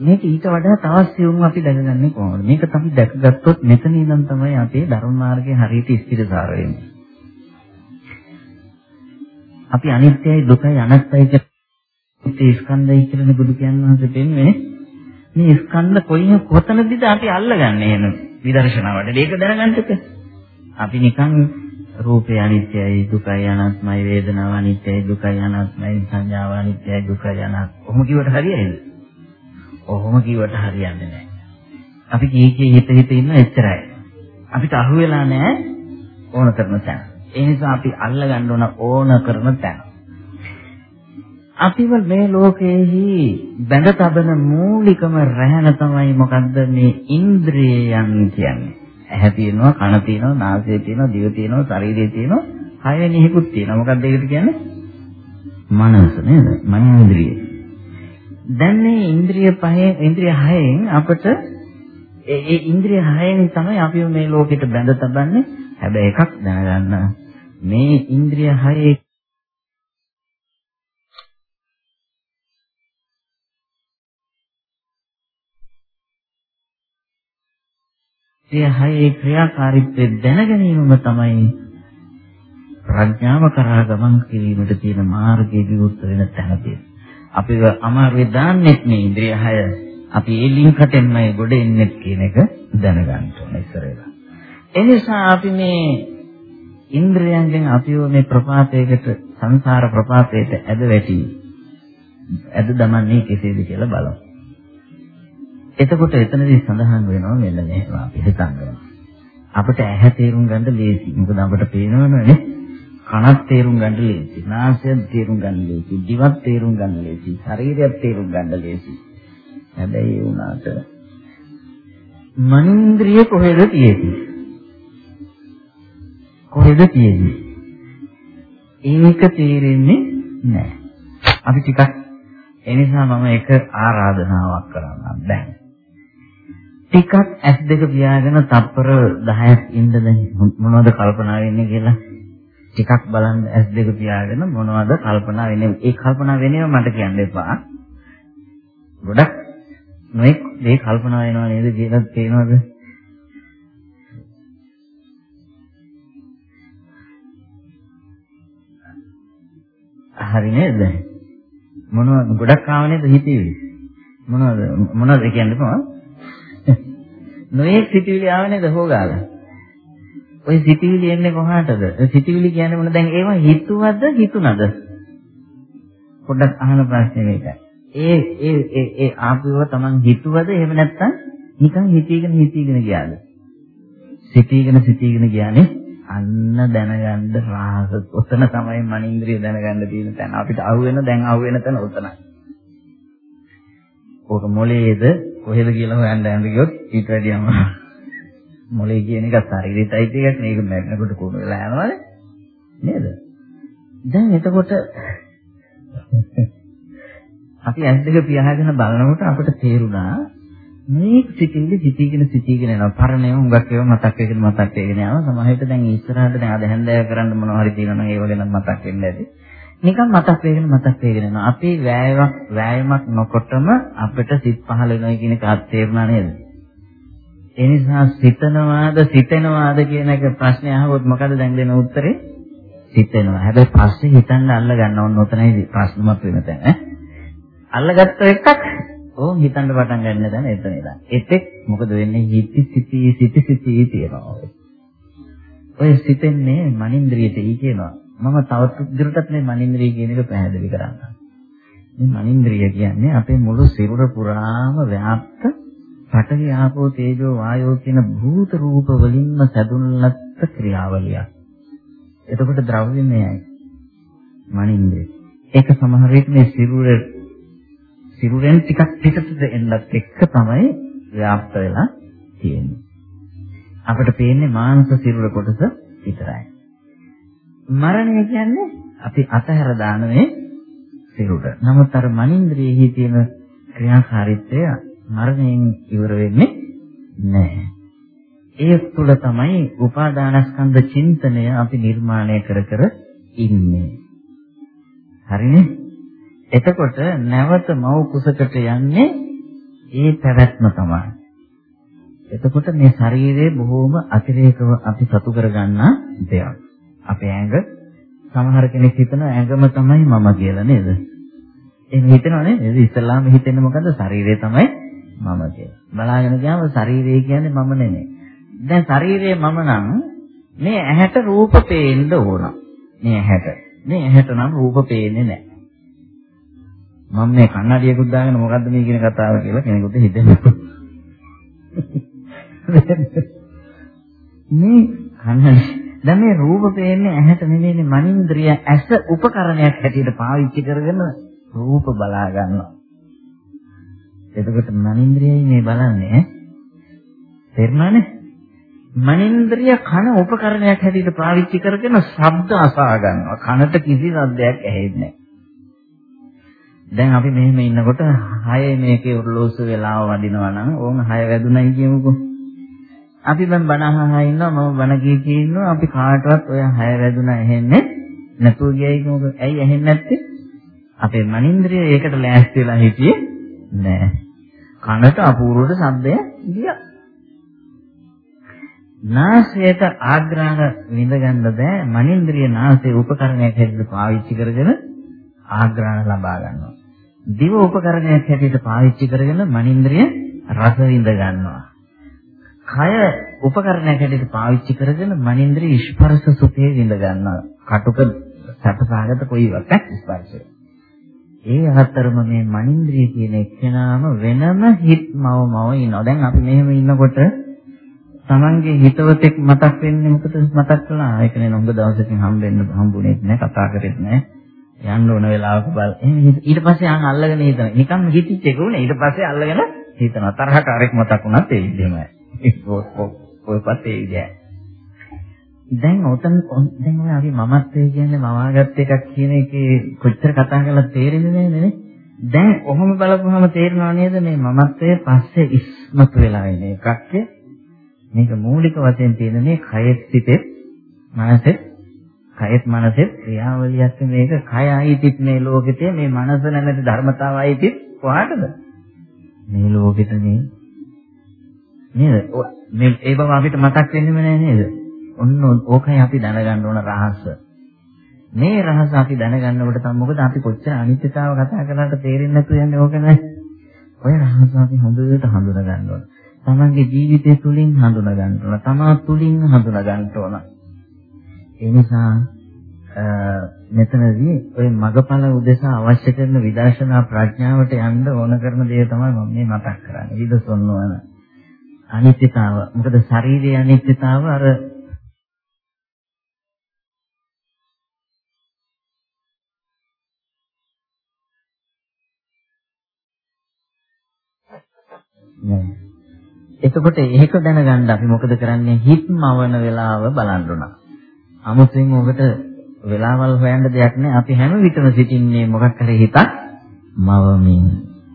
මේක ඊට වඩා තවත් සියුම් අපි දැනගන්නේ කොහොමද? මේක අපි දැකගත්තොත් මෙතන ඉඳන් තමයි අපේ ධර්ම මාර්ගයේ හරියට ස්ථිරසාර වෙන්නේ. අපි අනිත්‍යයි දුකයි අනාත්තයි කියන ස්කන්ධය කියලා බුදු කියනවා දෙන්නේ මේ ස්කන්ධ කොයින් කොතනදද අපි අල්ලගන්නේ එහෙනම් විදර්ශනාවට. ඒක දැනගන්නත් අපි නිකන් රූපය අනිත්‍යයි දුකයි අනාත්මයි වේදනාව අනිත්‍යයි දුකයි අනාත්මයි සංඥාව අනිත්‍යයි දුකයි අනාත්මයි. ඔහොම කිව්වට හරියයිද? ඔහොම කිව්වට හරියන්නේ නැහැ. අපි කී කී හිත හිත ඉන්න එච්චරයි. අපිට අහු වෙලා නැහැ ඕන කරන තැන. ඒ නිසා අපි අල්ල ගන්න ඕන ඕන කරන තැන. අපිව මේ ලෝකයේහි බැඳ තබන මූලිකම රැහැන තමයි මොකද්ද මේ ඉන්ද්‍රියයන් කියන්නේ. ඇහැ තියෙනවා, කන තියෙනවා, නාසය තියෙනවා, දිව තියෙනවා, ශරීරය තියෙනවා, හය වෙනිහිකුත් තියෙනවා. මොකක්ද ඒකට කියන්නේ? මනස නේද? මනෝන්ද්‍රිය. දැන් මේ ඉන්ද්‍රිය පහේ ඉන්ද්‍රිය හයෙන් අපට ඒ ඒ ඉන්ද්‍රිය හයෙන් තමයි අපි මේ ලෝකෙට බැඳ තබන්නේ. හැබැයි එකක් දැනගන්න මේ ඉන්ද්‍රිය හයේ ඒ හයේ ක්‍රියාකාරීත්වය දැන ගැනීමම තමයි ප්‍රඥාව කරා ගමන් කිරීමට තියෙන මාර්ගයේ විවෘත වෙන තැන තියෙන්නේ. අපි අමාරුවේ දාන්නේ මේ ඉන්ද්‍රිය හය අපි ඒ ලින්කටෙන්මයි ගොඩ එන්නේ කියන එක දැනගන්න ඕනේ ඉස්සරහට. එනිසා අපි මේ ඉන්ද්‍රයන්ගෙන් අපිව මේ ප්‍රපාතයකට සංසාර ප්‍රපාතයට ඇද වැටි ඇද දමන්නේ කෙසේද කියලා බලමු. එතකොට එතනදී සඳහන් වෙනවා මෙන්න මෙහෙම අපි හිතන්නේ. අපිට ඇහැ තේරුම් ගන්න ලේසි. මොකද අපිට පේනවනේ කනක් තේරුම් ගන්න ලේසි. නාසයක් තේරුම් ගන්න ලේසි. දිවක් තේරුම් ගන්න ලේසි. ශරීරයක් තේරුම් ගන්න ලේසි. හැබැයි ඒ උනාට මනින්ද්‍රිය කොහෙද තියෙන්නේ? කොහෙද තියෙන්නේ? ඒක තේරෙන්නේ නැහැ. අපි ටිකක් ඒ නිසා මම එක ආරාධනාවක් කරන්නම් දැන්. ටිකක් ඇස් දෙක පියාගෙන තප්පර 10ක් ඉන්න දැන් මොනවද කල්පනා වෙන්නේ කියලා? ටිකක් බලන්න ඇස් දෙක පියාගෙන මොනවද කල්පනා වෙන්නේ? ඒ කල්පනා වෙනේම මට කියන්න එපා. ගොඩක් මේ මේ කල්පනා වෙනව නේද කියලා තේනවද හරි නේද? මොනවද? ගොඩක් ආව නේද හිතේ? මොනවද? මොනවද කියන්නේ කොහොමද නොයේ සිතුවිලි ආව නේද හොගාලා ওই සිතිවිලි එන්නේ කොහාටද? සිතිවිලි කියන්නේ මොන දැන් ඒවා හිතුවද හිතුණද? පොඩ්ඩක් අහන ප්‍රශ්නේ මේකයි. ඒ ඒ ඒ ඒ ආපුව තමන් හිතුවද එහෙම නැත්නම් නිකන් හිතීගෙන හිතීගෙන ගියාද? සිතීගෙන සිතීගෙන ගියානේ අන්න දැනගන්න රහස. ඔතන තමයි මනින්ද්‍රිය දැනගන්න තියෙන තැන. අපිට අහුවෙන දැන් අහුවෙන තැන ඔතනයි. ඕක මොලේද කොහෙද කියලා හොයන්න යන්න ගියොත් ඊට වැඩියම මොලේ කියන එක ශරීරයටයි ටිකක් මේක මැරෙනකොට කුණු වෙලා යනවනේ නේද? දැන් එතකොට අපි ඇස් දෙක පියාගෙන බලනකොට අපිට තේරුණා මේ සිතිවිලි සිතිගෙන සිතිගෙන යනවා. පරණේ හුඟක් ඒවා මතක් වෙගෙන මතක් වෙගෙන යනවා. සමහරවිට දැන් ඉස්සරහට දැන් අද හැන්දෑව කරන්න මොනවා හරි තියෙනවා නම් ඒව ගැන මතක් වෙන්නේ නැති. නිකන් මතක් වෙගෙන මතක් වෙගෙන යනවා. අපි වෑයමක් වෑයමක් නොකොටම අපිට සිත් පහළ වෙනවා කියන එක තේරුණා නේද? ඒ නිසා සිතනවාද සිතෙනවාද කියන එක ප්‍රශ්නේ අහුවොත් මොකද දැන් දෙන උත්තරේ? සිතෙනවා. හැබැයි පස්සේ හිතන්න අල්ල ගන්න ඕන ඔතනයි ප්‍රශ්නමත් වෙන තැන ඈ. අල්ලගත්ත එකක් ඕම් හිතන්න පටන් ගන්න දැන එතන ඉඳන්. එතෙක් මොකද වෙන්නේ? හිති සිටි සිටි සිටි තියෙනවා. ඔය සිතෙන්නේ මනින්ද්‍රියට ඊ කියනවා. මම තවත් දුරටත් මේ මනින්ද්‍රිය කියන එක පැහැදිලි කරන්නම්. මේ මනින්ද්‍රිය කියන්නේ අපේ මුළු සිරුර පුරාම ව්‍යාප්ත පඨවි ආපෝ තේජෝ වායෝ කියන භූත රූප වලින්ම සැදුන්ලත් ක්‍රියාවලියක්. එතකොට ද්‍රව්‍යමයයි. මනින්දේ. ඒක සමහර විට මේ සිරුර සිරුරෙන් ටිකක් පිටතට එන්නත් එක්ක තමයි ව්‍යාප්ත වෙලා තියෙන්නේ. අපිට පේන්නේ මාංශ සිරුර කොටස විතරයි. මරණය කියන්නේ අපි අතහැර දාන මේ සිරුර. නමුත් අර මනින්ද්‍රියෙහි තියෙන ක්‍රියාකාරීත්වය මරණයෙන් ඉවර වෙන්නේ නැහැ. ඒ තුළ තමයි උපාදානස්කන්ධ චින්තනය අපි නිර්මාණය කර කර ඉන්නේ. හරිනේ? එතකොට නැවත මව් කුසකට යන්නේ ඒ පැවැත්ම තමයි. එතකොට මේ ශරීරයේ බොහෝම අතිරේකව අපි සතු කරගන්නා දෙයක්. අපේ ඇඟ සමහර කෙනෙක් හිතනවා ඇඟම තමයි මම කියලා නේද? එහෙම හිතනව නේද? ඉස්සල්ලාම හිතෙන්නේ මොකද්ද? ශරීරය තමයි මම කියලා. බලාගෙන ගියාම ශරීරය කියන්නේ මම නෙමෙයි. දැන් ශරීරය මම නම් මේ ඇහැට රූප පේන්න ඕන. මේ ඇහැට. මේ ඇහැට නම් රූප පේන්නේ නැහැ. මම මේ කන්නඩියකුත් දාගෙන මොකද්ද මේ කියන කතාව කියලා කෙනෙකුට හිතෙනවා. [LAUGHS] මේ කන්නඩිය දැන් මේ රූප පේන්නේ ඇහැට නෙමෙයිනේ මනින්ද්‍රිය ඇස උපකරණයක් හැටියට පාවිච්චි කරගෙන රූප බලා ගන්නවා. එතකොට මනින්ද්‍රියයි මේ බලන්නේ තේරුණානේ? මනින්ද්‍රිය කන උපකරණයක් හැටියට පාවිච්චි කරගෙන ශබ්ද අසා ගන්නවා. කනට කිසි ශබ්දයක් ඇහෙන්නේ දැන් අපි මෙහෙම ඉන්නකොට හය මේකේ උරලෝසු වෙලාව වදිනවා නම් ඕන් හය වැදුනයි කියමුකෝ. අපි දැන් බණ අහලා ඉන්නවා මම බණ කිය කී ඉන්නවා අපි කාටවත් ඔය හය වැදුනා ඇහෙන්නේ නැතුව ගියයි කියමුකෝ. ඇයි ඇහෙන්නේ නැත්තේ? අපේ මනින්ද්‍රිය ඒකට ලෑස්ති වෙලා හිටියේ නෑ. කනට අපූර්වට ශබ්දය ගියා. නාසයට ආග්‍රහණ විඳ ගන්න බෑ මනින්ද්‍රිය නාසයේ උපකරණයක් හැටියට පාවිච්චි කරගෙන ආග්‍රහණ ලබා ගන්නවා. දිව උපකරණයක් හැටියට පාවිච්චි කරගෙන මනින්ද්‍රිය රස විඳ ගන්නවා. කය උපකරණයක් හැටියට පාවිච්චි කරගෙන මනින්ද්‍රිය ස්පර්ශ සුඛේ විඳ ගන්නවා. කටුක සැපසහගත කොයි වක් ස්පර්ශය. ඒ අතරම මේ මනින්ද්‍රිය කියන එක්කෙනාම වෙනම හිත් මව මව ඉනවා. දැන් අපි මෙහෙම ඉන්නකොට තමන්ගේ හිතවතෙක් මතක් වෙන්නේ මොකද? මතක් කළා. ඒකනේ නෝඟ දවසකින් හම්බෙන්න හම්බුනේ නැහැ කතා කරෙත් නැහැ යන්න ඕන වෙලාවක බල. එහෙනම් ඊට පස්සේ ආන් අල්ලගෙන හිතන නිකන් හිතිච්ච එක උනේ. ඊට පස්සේ අල්ලගෙන හිතනවා. තරහකාරයෙක් මතක් වුණත් ඒ විදිහමයි. ඔය පස්සේ ඉන්නේ. දැන් ඔතන දැන් ඔය අපි මමත්වයේ කියන්නේ මවාගත් එකක් කියන එකේ කොච්චර කතා කරලා තේරෙන්නේ නැහැ දැන් ඔහොම බලපුවම තේරෙනව නේද මේ මමත්වයේ පස්සේ ඉස්මතු වෙලා ඉන්නේ එකක් මේක මූලික වශයෙන් තියෙන මේ කයෙත් සිතෙත් මනසෙත් කයෙත් මනසෙත් ක්‍රියාවලියක් මේක. කය අයිතිත් මේ ලෝකෙතේ මේ මනස නැමැති ධර්මතාව අයිතිත් කොහාටද? මේ ලෝකෙත මේ නේද මේ ඒ බව අපිට මතක් වෙන්නේම නැහැ නේද ඔන්න ඕකයි අපි දැනගන්න ඕන රහස මේ රහස අපි දැනගන්නකොට තමයි මොකද අපි කොච්චර අනිත්‍යතාව කතා කරලාට තේරෙන්නේ නැතු යන්නේ ඕක නෑ ඔය රහස අපි හොඳට හඳුනා ගන්න ඕන තමන්ගේ ජීවිතය තුලින් හඳුනා ගන්න ඕන. තමා තුලින් හඳුනා ගන්න ඕන. ඒ නිසා මෙතනදී ওই මගපල උදෙසා අවශ්‍ය කරන විදර්ශනා ප්‍රඥාවට යන්න ඕන කරන දේ තමයි මම මේ මතක් කරන්නේ. විදසොන්නවන අනිත්‍යතාව. මොකද ශරීරයේ අනිත්‍යතාව අර නෑ එතකොට ඒක දැනගන්න අපි මොකද කරන්නේ හිත්මවන වෙලාව බලන්න උනා. 아무තෙන් ඔබට වෙලාවල් හොයන්න දෙයක් නැහැ. අපි හැම විටම සිටින්නේ මොකක් කරේ හිතක් මවමින්.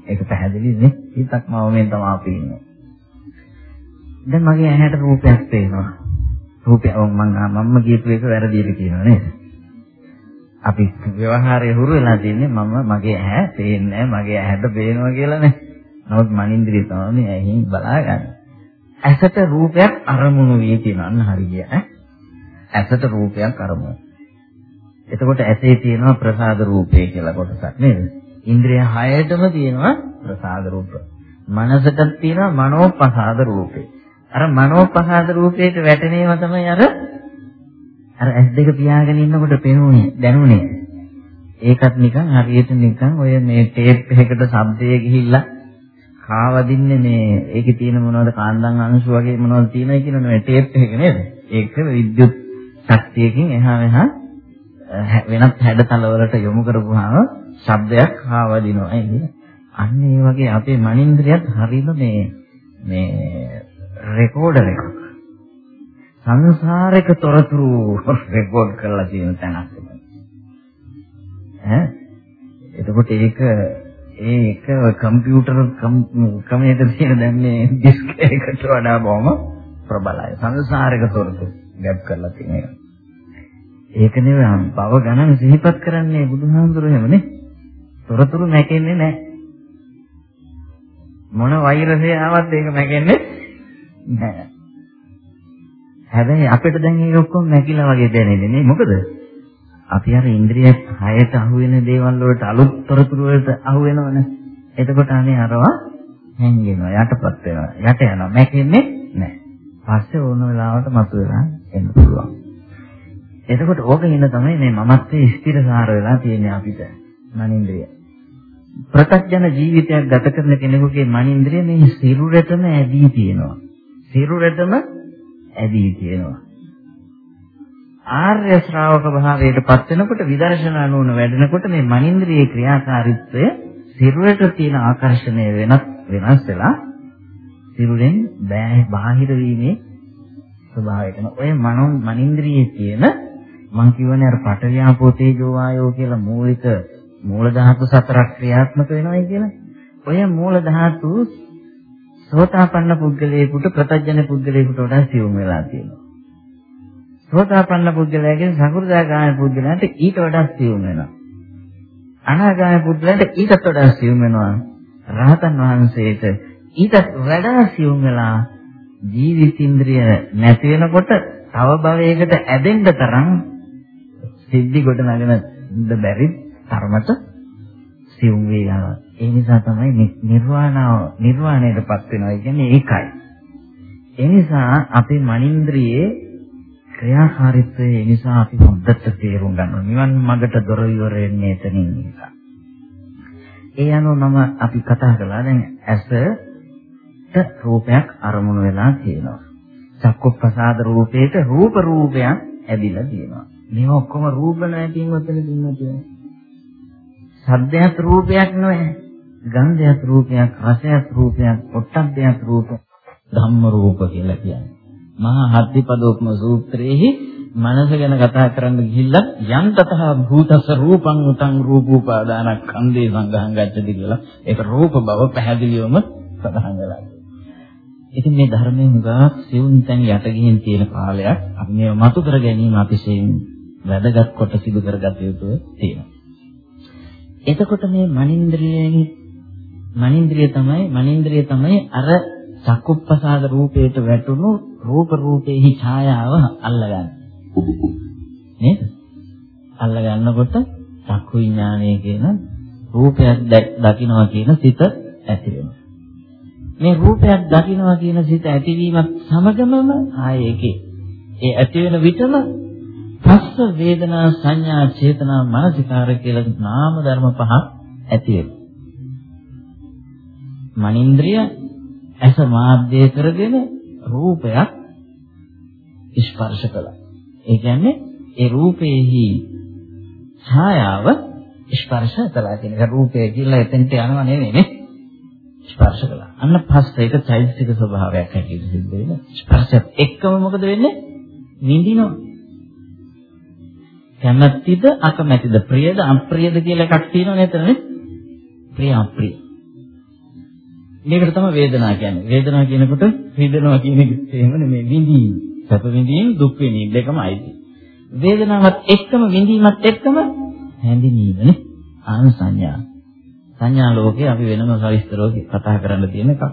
ඒක පැහැදිලිනේ. හිතක් මවමින් තමයි අපි ඉන්නේ. දැන් මගේ ඇහැට රූපයක් පේනවා. රූපය මම මම්ම කියපු එක වැරදිද කියනවා නේද? අපි ව්‍යවහාරයේ හුරු වෙලා තින්නේ මම මගේ ඇහැ පේන්නේ මගේ ඇහැට පේනවා කියලා නේ. නමුත් මනින්ද්‍රිය තමයි ඇහින් බලාගන්නේ. ඇසට රූපයක් අරමුණු වී තියෙනවා හරිය ඈ. ඇසට රූපයක් අරමුණු. එතකොට ඇසේ තියෙනවා ප්‍රසාද රූපය කියලා කොටසක් නේද? ඉන්ද්‍රිය හයටම තියෙනවා ප්‍රසාද රූප. මනසට තියෙනවා මනෝපසාද රූපේ. අර මනෝපසාද රූපයට වැටෙනේම තමයි අර අර ඇස් දෙක පියාගෙන ඉන්නකොට පෙනුනේ දැනුනේ. ඒකත් නිකන් හරියට නිකන් ඔය මේ ටේප් එකකට ශබ්දය ගිහිල්ලා කාවදින්නේ මේ ඒකේ තියෙන මොනවද කාන්දන් අංශු වගේ මොනවද තියෙනයි කියන මේ ටේප් එක නේද? ඒක විද්‍යුත් ශක්තියකින් එහා මෙහා වෙනත් හැඩතල වලට යොමු කරපුවාම ශබ්දයක් කාවදිනවා. ඒ අන්න ඒ වගේ අපේ මනින්ද්‍රියත් හරිම මේ මේ රෙකෝඩර් එකක්. සංසාරික තොරතුරු රෙකෝඩ් කරලා තියෙන තැනක්. ඈ එතකොට ඒක ඒක කම්පියුටර් ක්‍රමයට තියෙන දැන් මේ ඩිස්ක් එකකට වඩා බොහොම ප්‍රබලයි. සංසාරික තොරතුරු ගැප් කරලා තියෙන එක. ඒක නෙවෙයි බව ගණන් සිහිපත් කරන්නේ බුදුහාමුදුරුවෝ එහෙමනේ. තොරතුරු නැකෙන්නේ නැහැ. මොන වෛරසය ආවත් ඒක නැකෙන්නේ නැහැ. හැබැයි අපිට දැන් ඒක ඔක්කොම නැකිලා වගේ දැනෙන්නේ නේ. මොකද? අපි අර ඉන්ද්‍රිය හයට අහු වෙන දේවල් වලට අලුත් තොරතුරු වලට අහු වෙනවනේ. එතකොට අනේ අරවා හැංගෙනවා යටපත් වෙනවා. යට යනවා. මැකෙන්නේ නැහැ. පස්සේ ඕන වෙලාවට මතුවලා එන්න පුළුවන්. එතකොට ඕක ඉන්න තමයි මේ මමත්වයේ ස්ථිරසාර වෙලා තියෙන්නේ අපිට. මනින්ද්‍රිය. ප්‍රත්‍යඥ ජීවිතයක් ගත කරන කෙනෙකුගේ මනින්ද්‍රිය මේ සිරුරටම ඇදී තියෙනවා. සිරුරටම ඇදී තියෙනවා. ආර්ය ශ්‍රාවක භාවයට පත් වෙනකොට විදර්ශනා නුවණ වැඩෙනකොට මේ මනින්ද්‍රියේ ක්‍රියාකාරීත්වය සිරුරට තියෙන ආකර්ෂණය වෙනස් වෙනස් වෙලා සිරුරෙන් බාහිර වීමේ ස්වභාවයකන ඔය මනෝ මනින්ද්‍රියේ තියෙන මං කියවනේ අර පඨවියාපෝ තේජෝ වායෝ කියලා මූලික මූල ධාතු සතරක් ක්‍රියාත්මක වෙනවයි කියලා. ඔය මූල ධාතු සෝතාපන්න පුද්ගලයෙකුට ප්‍රත්‍යජන පුද්ගලයෙකුට වඩා සියුම් වෙලා තියෙනවා. සෝතාපන්න පුද්ගලයාගෙන් සකෘදාගාමී පුද්ගලයාට ඊට වඩා සියුම් වෙනවා. අනාගාමී පුද්ගලයාට ඊටත් වඩා සියුම් වෙනවා. රහතන් වහන්සේට ඊටත් වඩා සියුම් වෙලා ජීවිතින්ද්‍රිය නැති වෙනකොට තව භවයකට ඇදෙන්න තරම් සිද්ධි කොට නගන බැරි තරමට සියුම් වේ යනවා. ඒ නිසා තමයි නිර්වාණව නිර්වාණයටපත් වෙනවා කියන්නේ ඒකයි. ඒ නිසා අපේ මනින්ද්‍රියේ ක්‍රියාකාරීත්වය ඒ නිසා අපි හොඳට තේරුම් ගන්නවා. නිවන් මාර්ගට දොර ඉවර වෙන්නේ එතනින් නිසා. ඒ අනුව මම අපි කතා කළා දැන් ඇසට රූපයක් අරමුණු වෙලා තියෙනවා. චක්කුප්පසාද රූපේට රූප රූපයක් ඇදිලා තියෙනවා. මේ ඔක්කොම රූප නැතිව ඔතන දින්නට. සද්දයක් රූපයක් නෙවෙයි. ගන්ධයක් රූපයක්, රසයක් රූපයක්, පොට්ටබ්බයක් රූපයක්, ධම්ම රූප කියලා කියන්නේ. මහා හත්තිපදෝපම සූත්‍රයේහි මනස ගැන කතා කරන්න ගිහිල්ලා යන්තතහ භූතස රූපං උතං රූපෝපාදාන කන්දේ සංගහං ගච්ඡති කියලා ඒක රූප බව පැහැදිලිවම සඳහන් වෙලා ඉතින් මේ ධර්මයේ හුඟා සිවුන් තැන් යට ගිහින් තියෙන කාලයක් අපි මේව මතු කර ගැනීම අතිශයින් වැදගත් කොට සිදු කරගත යුතු තියෙනවා. එතකොට මේ මනින්ද්‍රියෙන් මනින්ද්‍රිය තමයි මනින්ද්‍රිය තමයි අර චක්කුප්පසාද රූපයට වැටුණු රූප රූපේහි ඡායාව අල්ලගන්නේ. නේද? අල්ල ගන්නකොට චක්කු විඥානය කියන රූපයක් දකින්නවා කියන සිත ඇති වෙනවා. මේ රූපයක් දකින්නවා කියන සිත ඇතිවීමත් සමගමම ආයේකේ ඒ ඇති වෙන විටම පස්ස වේදනා සංඥා චේතනා මානසිකාර කියලා නාම ධර්ම පහක් ඇති වෙනවා. මනින්ද්‍රිය ඇස මාධ්‍ය කරගෙන රූපයක් ස්පර්ශ කළා. ඒ කියන්නේ ඒ රූපේහි ඡායාව ස්පර්ශ කළා කියන එක රූපය කියලා එතෙන්ට යනව නෙවෙයි නේ. ස්පර්ශ කළා. අන්න පස්ස ඒක චෛතසික ස්වභාවයක් හැටියට සිද්ධ වෙන. ස්පර්ශයත් එක්කම මොකද වෙන්නේ? විඳිනවා. කැමැතිද අකමැතිද ප්‍රියද අප්‍රියද කියලා එකක් තියෙනවනේ එතනනේ. ප්‍රිය අප්‍රිය. මේකට තමයි වේදනාව කියන්නේ. වේදනාව කියනකොට විඳිනවා කියන එක එහෙම නෙමෙයි විඳීම. සැප විඳීම දුක් විඳීම දෙකම අයිති. වේදනාවත් එක්කම විඳීමත් එක්කම හැඳිනීමනේ ආන සංඥා. සංඥා ලෝකේ අපි වෙනම සවිස්තරව කතා කරන්න තියෙන එකක්.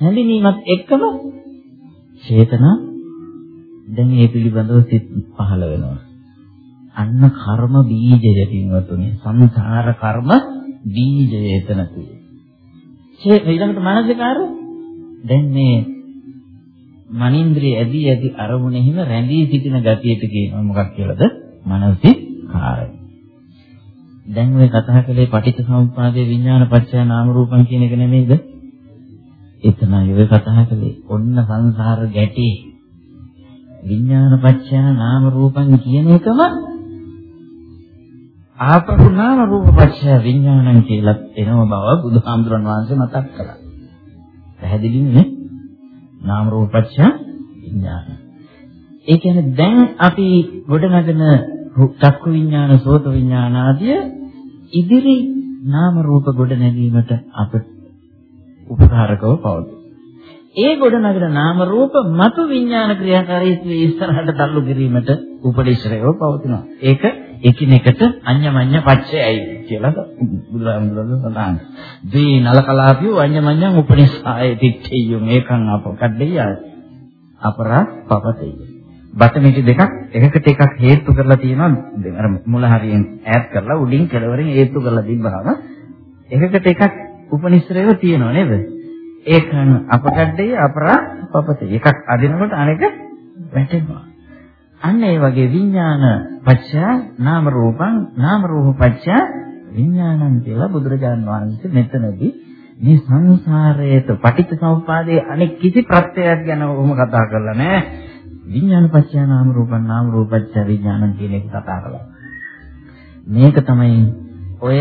හැඳිනීමත් එක්කම චේතනා දැන් මේ පිළිබඳව සිත් පහළ වෙනවා. අන්න කර්ම බීජය පින්වතුනි සංසාර කර්ම බීජය එතන තියෙනවා. ඊළඟට මානසිකාර දැන් මේ මනින්ද්‍රිය ඇදී ඇදී අරමුණෙහිම රැඳී සිටින ගතියට කියනවා මොකක් කියලාද? මානසිකාරය. දැන් ඔය කතා කළේ පටිච්චසමුප්පාදයේ විඥාන පත්‍ය නාම රූපං කියන එක නෙමෙයිද? එතනයි ඔය කතා කළේ. ඔන්න සංසාර ගැටි. විඥාන පත්‍ය නාම රූපං කියන එකම ආපහු නාම රූප පත්‍ය විඥානං කියලා එනව බව බුදුහාමුදුරන් වහන්සේ මතක් කළා. පැහැදිලිනේ? නාම රූප පත්‍ය විඥාන. ඒ කියන්නේ දැන් අපි ගොඩනගන චක්කු විඥාන, සෝත විඥාන ආදිය ඉදිරි නාම රූප ගොඩ නැගීමට අපට උපකාරකව පවතී. ඒ ගොඩනගන නාම රූප මතු විඥාන ක්‍රියාකාරීත්වයේ ඉස්සරහට තල්ලු කිරීමට උපදේශරයව පවතිනවා. ඒක එකිනෙකට අඤ්ඤමඤ්ඤ පච්චයයි කියලා බුදුරජාණන් සඳහන්. දී නලකලාපිය අඤ්ඤමඤ්ඤං උපනිස්සාය තිත්තේයු මේකං අපකඩ්ඩිය අපරා පපතේ. බටමිටි දෙකක් එකකට එකක් හේතු කරලා තියෙනවා අර මුල හරියෙන් ඈඩ් කරලා උඩින් කෙලවරින් හේතු කරලා තිබ්බහම එකකට එකක් උපනිශ්‍රයව තියෙනවා නේද? ඒකන අපකඩ්ඩිය අපරා පපතේ. එකක් අදිනකොට අනෙක වැටෙනවා. අන්න ඒ වගේ විඥාන පත්‍ය නාම රූපං නාම රූප පත්‍ය විඥානං කියලා බුදුරජාන් වහන්සේ මෙතනදී මේ සංසාරයට පටිච්චසමුප්පාදයේ අනෙක් කිසි ප්‍රත්‍යයක් ගැන ඔහොම කතා කරලා නැහැ. විඥාන පත්‍ය නාම රූපං නාම රූප පත්‍ය විඥානං කියන එක කතා කළා. මේක තමයි ඔය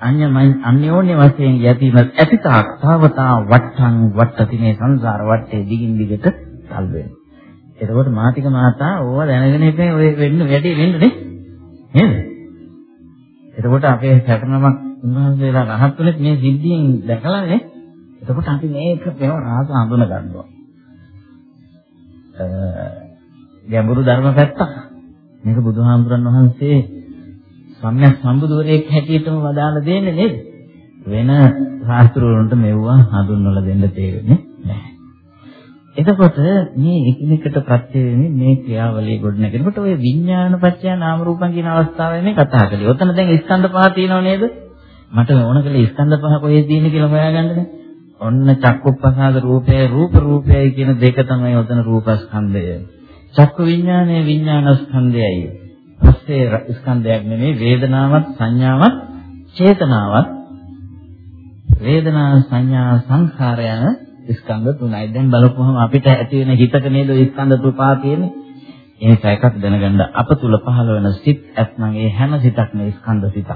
අන්‍යමයි අන්‍යෝන්‍ය වශයෙන් යැපීම ඇතිතාක් තාවතා වට්ටං වට්ටති මේ සංසාර වටේ දිගින් දිගට තල් වෙනවා. එතකොට මාතික මාතා ඕවා දැනගෙන ඉතින් ඔය වෙන්න වැඩි වෙන්නේ නේද? එතකොට අපේ සැකනමක් උන්වහන්සේලා රහත්ුනේ මේ සිද්ධියෙන් දැකලානේ. එතකොට අපි මේක මේව රහස හඳුන ගන්නවා. ගැඹුරු ධර්ම පැත්තක්. මේක බුදුහාමුදුරන් වහන්සේ සම්‍යක් සම්බුදුරෙක් හැටියටම වදාළ දෙන්නේ නේද? වෙන ශාස්ත්‍රවලට මෙවුවා හඳුන්වලා දෙන්න තේරෙන්නේ නැහැ. එතකොට මේ එකිනෙකට ප්‍රත්‍ය වෙන්නේ මේ ක්‍රියාවලිය ගොඩනගෙනකොට ඔය විඥාන පත්‍ය නාම රූපං කියන අවස්ථාවේ මේ කතා කළේ. ඔතන දැන් ස්කන්ධ පහ තියෙනව නේද? මට ඕන කළේ ස්කන්ධ පහ කොහෙද තියෙන්නේ කියලා හොයාගන්නද? ඔන්න චක්කුප්පසාද රූපය රූප රූපයයි කියන දෙක තමයි ඔතන රූපස්කන්ධය. චක්කු විඥානය විඥානස්කන්ධයයි. පස්සේ ස්කන්ධයක් නෙමෙයි වේදනාවක් සංඥාවක් චේතනාවක් වේදනා සංඥා සංඛාර යන ස්කන්ධ තුනයි. දැන් බලපුවම අපිට ඇති වෙන හිතක නේද ওই ස්කන්ධ තුපා තියෙන්නේ. ඒක එකක් දැනගන්න අප තුල පහළ වෙන සිත් ඇත්නම් ඒ හැම සිතක්ම ස්කන්ධ සිතක්.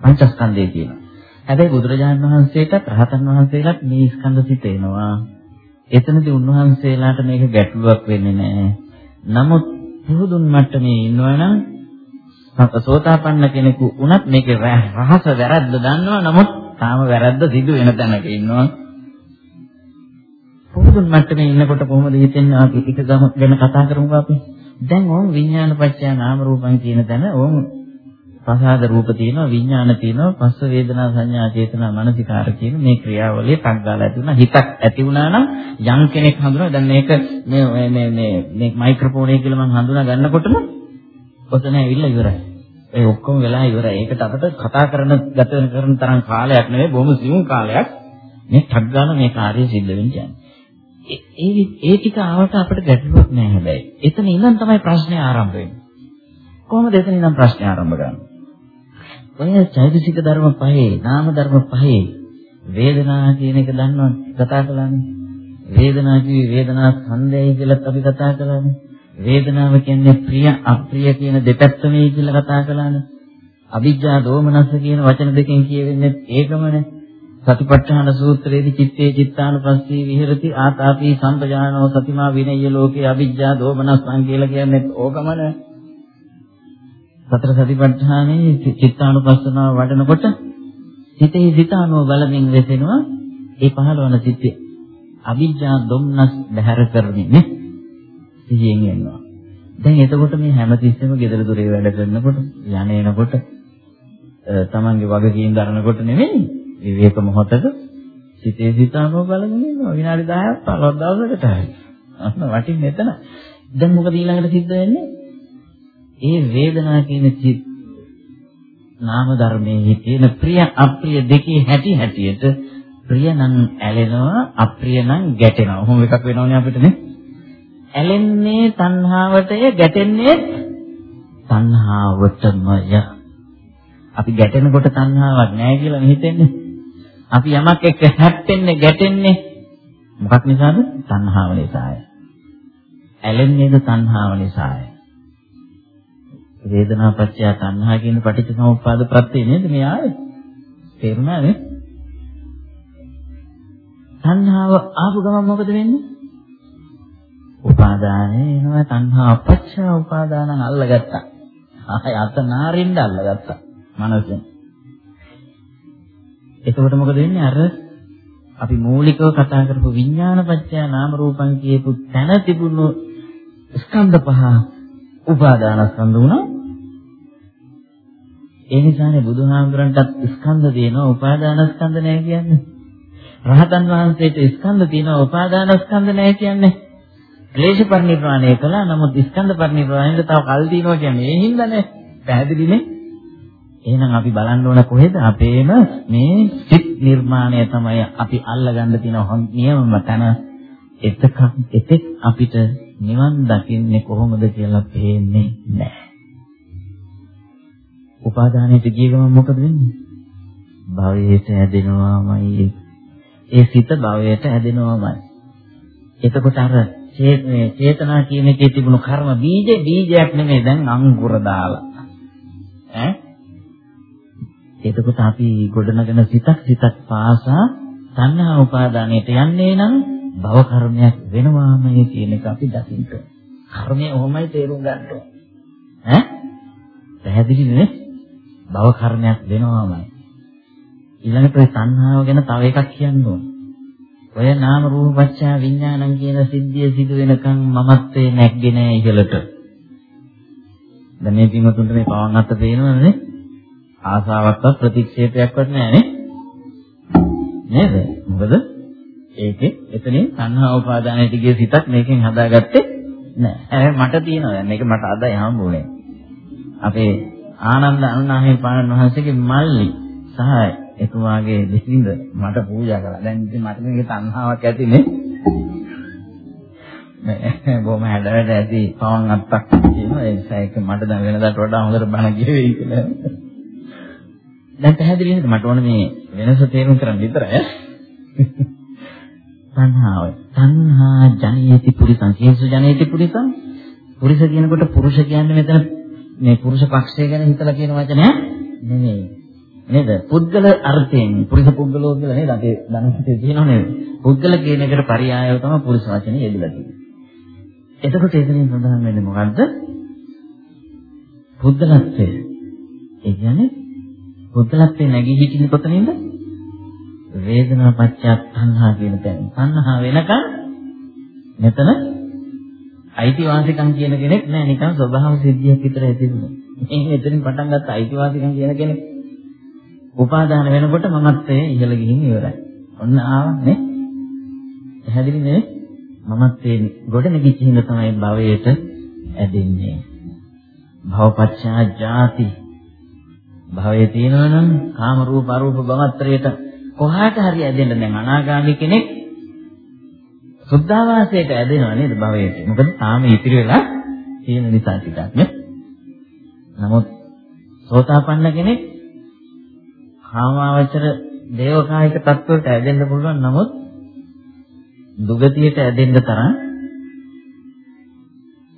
පංචස්කන්ධය කියනවා. හැබැයි බුදුරජාණන් වහන්සේට රහතන් වහන්සේලාට මේ ස්කන්ධ සිත එනවා. එතනදී උන්වහන්සේලාට මේක ගැටලුවක් වෙන්නේ නැහැ. නමුත් පුදුන් මට්ටමේ ඉන්නවනම් සෝතාපන්න කෙනෙකු වුණත් මේකේ රහස වැරද්ද දන්නවා. නමුත් තාම වැරද්ද සිදු වෙන තැනක ඉන්නවා. පුදුන් මට්ටමේ ඉන්නකොට කොහොමද හිතෙන්නේ අපි එක ගම ගැන කතා කරමු අපි. දැන් ඕම් විඥාන පත්‍ය නාම රූපං කියන තැන ඕම් ප්‍රසාද රූප තියෙනවා විඥාන තියෙනවා පස්ස වේදනා සංඥා චේතනා මනසිකාර කියන මේ ක්‍රියාවලිය ටක් ගාලා ඇති වුණා හිතක් ඇති වුණා නම් යම් කෙනෙක් හඳුනනවා දැන් මේක මේ මේ මේ මේ මයික්‍රොෆෝන් එක කියලා මම හඳුනා ගන්නකොටම ඔතන ඇවිල්ලා ඉවරයි. ඒ ඔක්කොම වෙලා ඉවරයි. ඒකට අපිට කතා කරන ගත කරන තරම් කාලයක් නෙවෙයි බොහොම සියුම් කාලයක්. මේ ටක් ගාලා මේ කාර්යය සිද්ධ වෙන්නේ ඒ ඒ ටික ආවට අපිට ගැටලුවක් නෑ හැබැයි. එතන ඉඳන් තමයි ප්‍රශ්නේ ආරම්භ වෙන්නේ. කොහොමද එතන ඉඳන් ප්‍රශ්නේ ආරම්භ කරන්නේ? ඔය චෛතසික ධර්ම පහේ, නාම ධර්ම පහේ වේදනා කියන එක දන්නවනේ කතා කළානේ. වේදනා කිවි වේදනා ස්කන්ධයයි කියලා අපි කතා කළානේ. වේදනාව කියන්නේ ප්‍රිය අප්‍රිය කියන දෙපැත්තමයි කියලා කතා කළානේ. අවිජ්ජා දෝමනස්ස කියන වචන දෙකෙන් කියවෙන්නේ ඒකමනේ. සතිපට්ඨාන සූත්‍රයේදී චිත්තේ චිත්තානුපස්සී විහෙරති ආතාපි සම්පජානෝ සතිමා විනය්‍ය ලෝකේ අවිජ්ජා දෝමනස්සං කියලා කියන්නේ ඕකමනේ. සතර සතිපට්ඨානයේ චිත්තානුපස්සනාව වඩනකොට සිතේ සිතානුව බලමින් වෙසෙනවා ඒ පහළවන සිත්තේ අවිජ්ජා දුම්නස් බහැර කරන්නේ සිහියෙන් යනවා දැන් එතකොට මේ හැමතිස්සෙම gedara dore වැඩ කරනකොට යන එනකොට තමන්ගේ වගකීම් දරනකොට නෙමෙයි විවේක මොහොතක සිතේ සිතානුව බලමින් ඉන්නවා. විනාඩි 10ක් 15ක් දවසකට. හරි අන්න වටින්නේ එතන. දැන් මොකද ඊළඟට සිද්ධ වෙන්නේ? ඒ වේදනා කියන චිත් නාම ධර්මයේ තියෙන ප්‍රිය අප්‍රිය දෙකේ හැටි හැටියට ප්‍රිය නම් ඇලෙනවා අප්‍රිය නම් ගැටෙනවා. ඔහොම එකක් වෙනවනේ අපිට නේ. ඇලෙන්නේ තණ්හාවටය ගැටෙන්නේ තණ්හාවටමය. අපි ගැටෙනකොට තණ්හාවක් නැහැ කියලා හිතෙන්නේ. අපි යමක් එක්ක හැප්පෙන්නේ ගැටෙන්නේ මොකක් නිසාද? තණ්හාව නිසාය. ඇලෙන්නේද තණ්හාව නිසාය. වේදනා පත්‍ය තණ්හා කියන පටිච්චසමුප්පාද ප්‍රත්‍ය නේද මේ ආවේ? තේරුණා නේ? තණ්හාව ආපු ගමන් මොකද වෙන්නේ? උපාදානේ එනවා තණ්හා අපච්ච උපාදානං අල්ලගත්තා. ආය අත නාරින්න අල්ලගත්තා. මනසෙන්. එතකොට මොකද වෙන්නේ? අර අපි මූලිකව කතා කරපු විඥාන පත්‍ය නාම රූපං කියපු තැන තිබුණු ස්කන්ධ පහ උපාදානස්කන්ධ වුණා. ඒ නිසානේ බුදුහාමුදුරන්ටත් ස්කන්ධ තියෙනවා උපාදානස්කන්ධ නැහැ කියන්නේ. රහතන් වහන්සේට ස්කන්ධ තියෙනවා උපාදානස්කන්ධ නැහැ කියන්නේ. ක්ලේශ පරිනිර්වාණය කළා නමුත් ස්කන්ධ පරිනිර්වාණයට තව කල් දිනවා කියන්නේ ඒ හින්දානේ. පැහැදිලිනේ? එහෙනම් අපි බලන්න ඕන කොහෙද අපේම මේ සිත් නිර්මාණය තමයි අපි අල්ලගන්න තියෙන නියමම තැන එතක එතෙක් අපිට නිවන් දකින්නේ කොහොමද කියලා පේන්නේ නැහැ. උපාදානයට ගිය ගමන් මොකද වෙන්නේ? භවයට ඇදෙනවාමයි. ඒ සිත භවයට ඇදෙනවාමයි. එතකොට අර චේතනා කියන එකේ තිබුණු කර්ම බීජ බීජයක් නෙමෙයි දැන් අංකුර දාලා. ඈ එතකොට අපි ගොඩනගෙන සිතක් සිතක් පාසා තණ්හා උපාදානයට යන්නේ නම් භව කර්මයක් වෙනවාමයි කියන එක අපි දකින්න. කර්මය ඔහොමයි තේරුම් ගන්න ඕනේ. ඈ පැහැදිලිද නේ? භව කර්මයක් දෙනවාමයි. ඊළඟට ඔය තණ්හාව ගැන තව එකක් කියන්න ඕන. ඔය නාම රූප පත්‍යා විඥානං කියන සිද්ධිය සිදු වෙනකන් මමත්වේ නැග්ගේ නෑ ඉහළට. දැන් මේ පින්වතුන්ට මේ පවන් අත පේනවනේ. ආසාවක්වත් ප්‍රතික්ෂේපයක්වත් නෑනේ. නේද? මොකද ඒකේ එතනින් සංහා උපාදානයට ගිය සිතක් මේකෙන් හදාගත්තේ නෑ. මට තියෙනවා දැන් මේක මට අදයි හම්බුනේ. අපේ ආනන්ද අනුනාහේ පාණන් වහන්සේගේ මල්ලි සහ එතුමාගේ දෙසින්ද මට පූජා කළා. දැන් ඉතින් මට මේකේ තණ්හාවක් ඇතිනේ. බොහොම හැඩවැඩ ඇති පවන් අත්තක් කියනවා. ඒ නිසා ඒක මට දැන් වෙනදාට වඩා හොඳට බණ කියවෙයි කියලා. දැන් පැහැදිලි නේද? මට ඕනේ මේ වෙනස තේරුම් ගන්න විතරයි. තණ්හාව. තණ්හා ජනේති පුරිසං. කේසු ජනේති පුරිසං. පුරුෂ කියනකොට පුරුෂ කියන්නේ මෙතන මේ පුරුෂ පක්ෂය ගැන හිතලා කියන වචනය නෙමෙයි. නේද? පුද්ගල අර්ථයෙන් පුරුෂ පුද්ගලෝ කියලා නේද? අපේ ධනපතේ තියෙනව නේද? පුද්ගල කියන එකට පරියායව තමයි පුරුෂ වචනේ යෙදලා තියෙන්නේ. එතකොට එතනින් සඳහන් වෙන්නේ මොකද්ද? පුද්ගලත්වය. ඒ කියන්නේ පුද්ගලත්වයේ නැගී සිටින කොතනින්ද? වේදනා පත්‍ය තණ්හා කියන තැන. තණ්හා වෙනකන් මෙතන අයිතිවාසිකම් කියන කෙනෙක් නෑ නිකන් ස්වභාව සිද්ධියක් විතරයි තිබුණේ. මේ මෙතනින් පටන් ගත්ත අයිතිවාසිකම් කියන කෙනෙක් උපාදාන වෙනකොට මමත්වයේ ඉහළ ගිහින් ඉවරයි. ඔන්න ආවා නේ. පැහැදිලි නේ? මමත්වයේ ගොඩ නැගිච්ච හින්දා තමයි භවයට ඇදෙන්නේ. භවපච්චා ජාති භවයේ තියෙනවනම් කාම රූප අරූප භවත්‍රයට කොහාට හරි ඇදෙන්න දැන් අනාගාමී කෙනෙක් සුද්ධාවාසයට ඇදෙනව නේද භවයට. මොකද තාම ඉතිරි වෙලා තියෙන නිසා ටිකක් නේ. නමුත් සෝතාපන්න කෙනෙක් කාමාවචර දේවකායික තත්වයට ඇදෙන්න පුළුවන් නමුත් දුගතියට ඇදෙන්න තරම්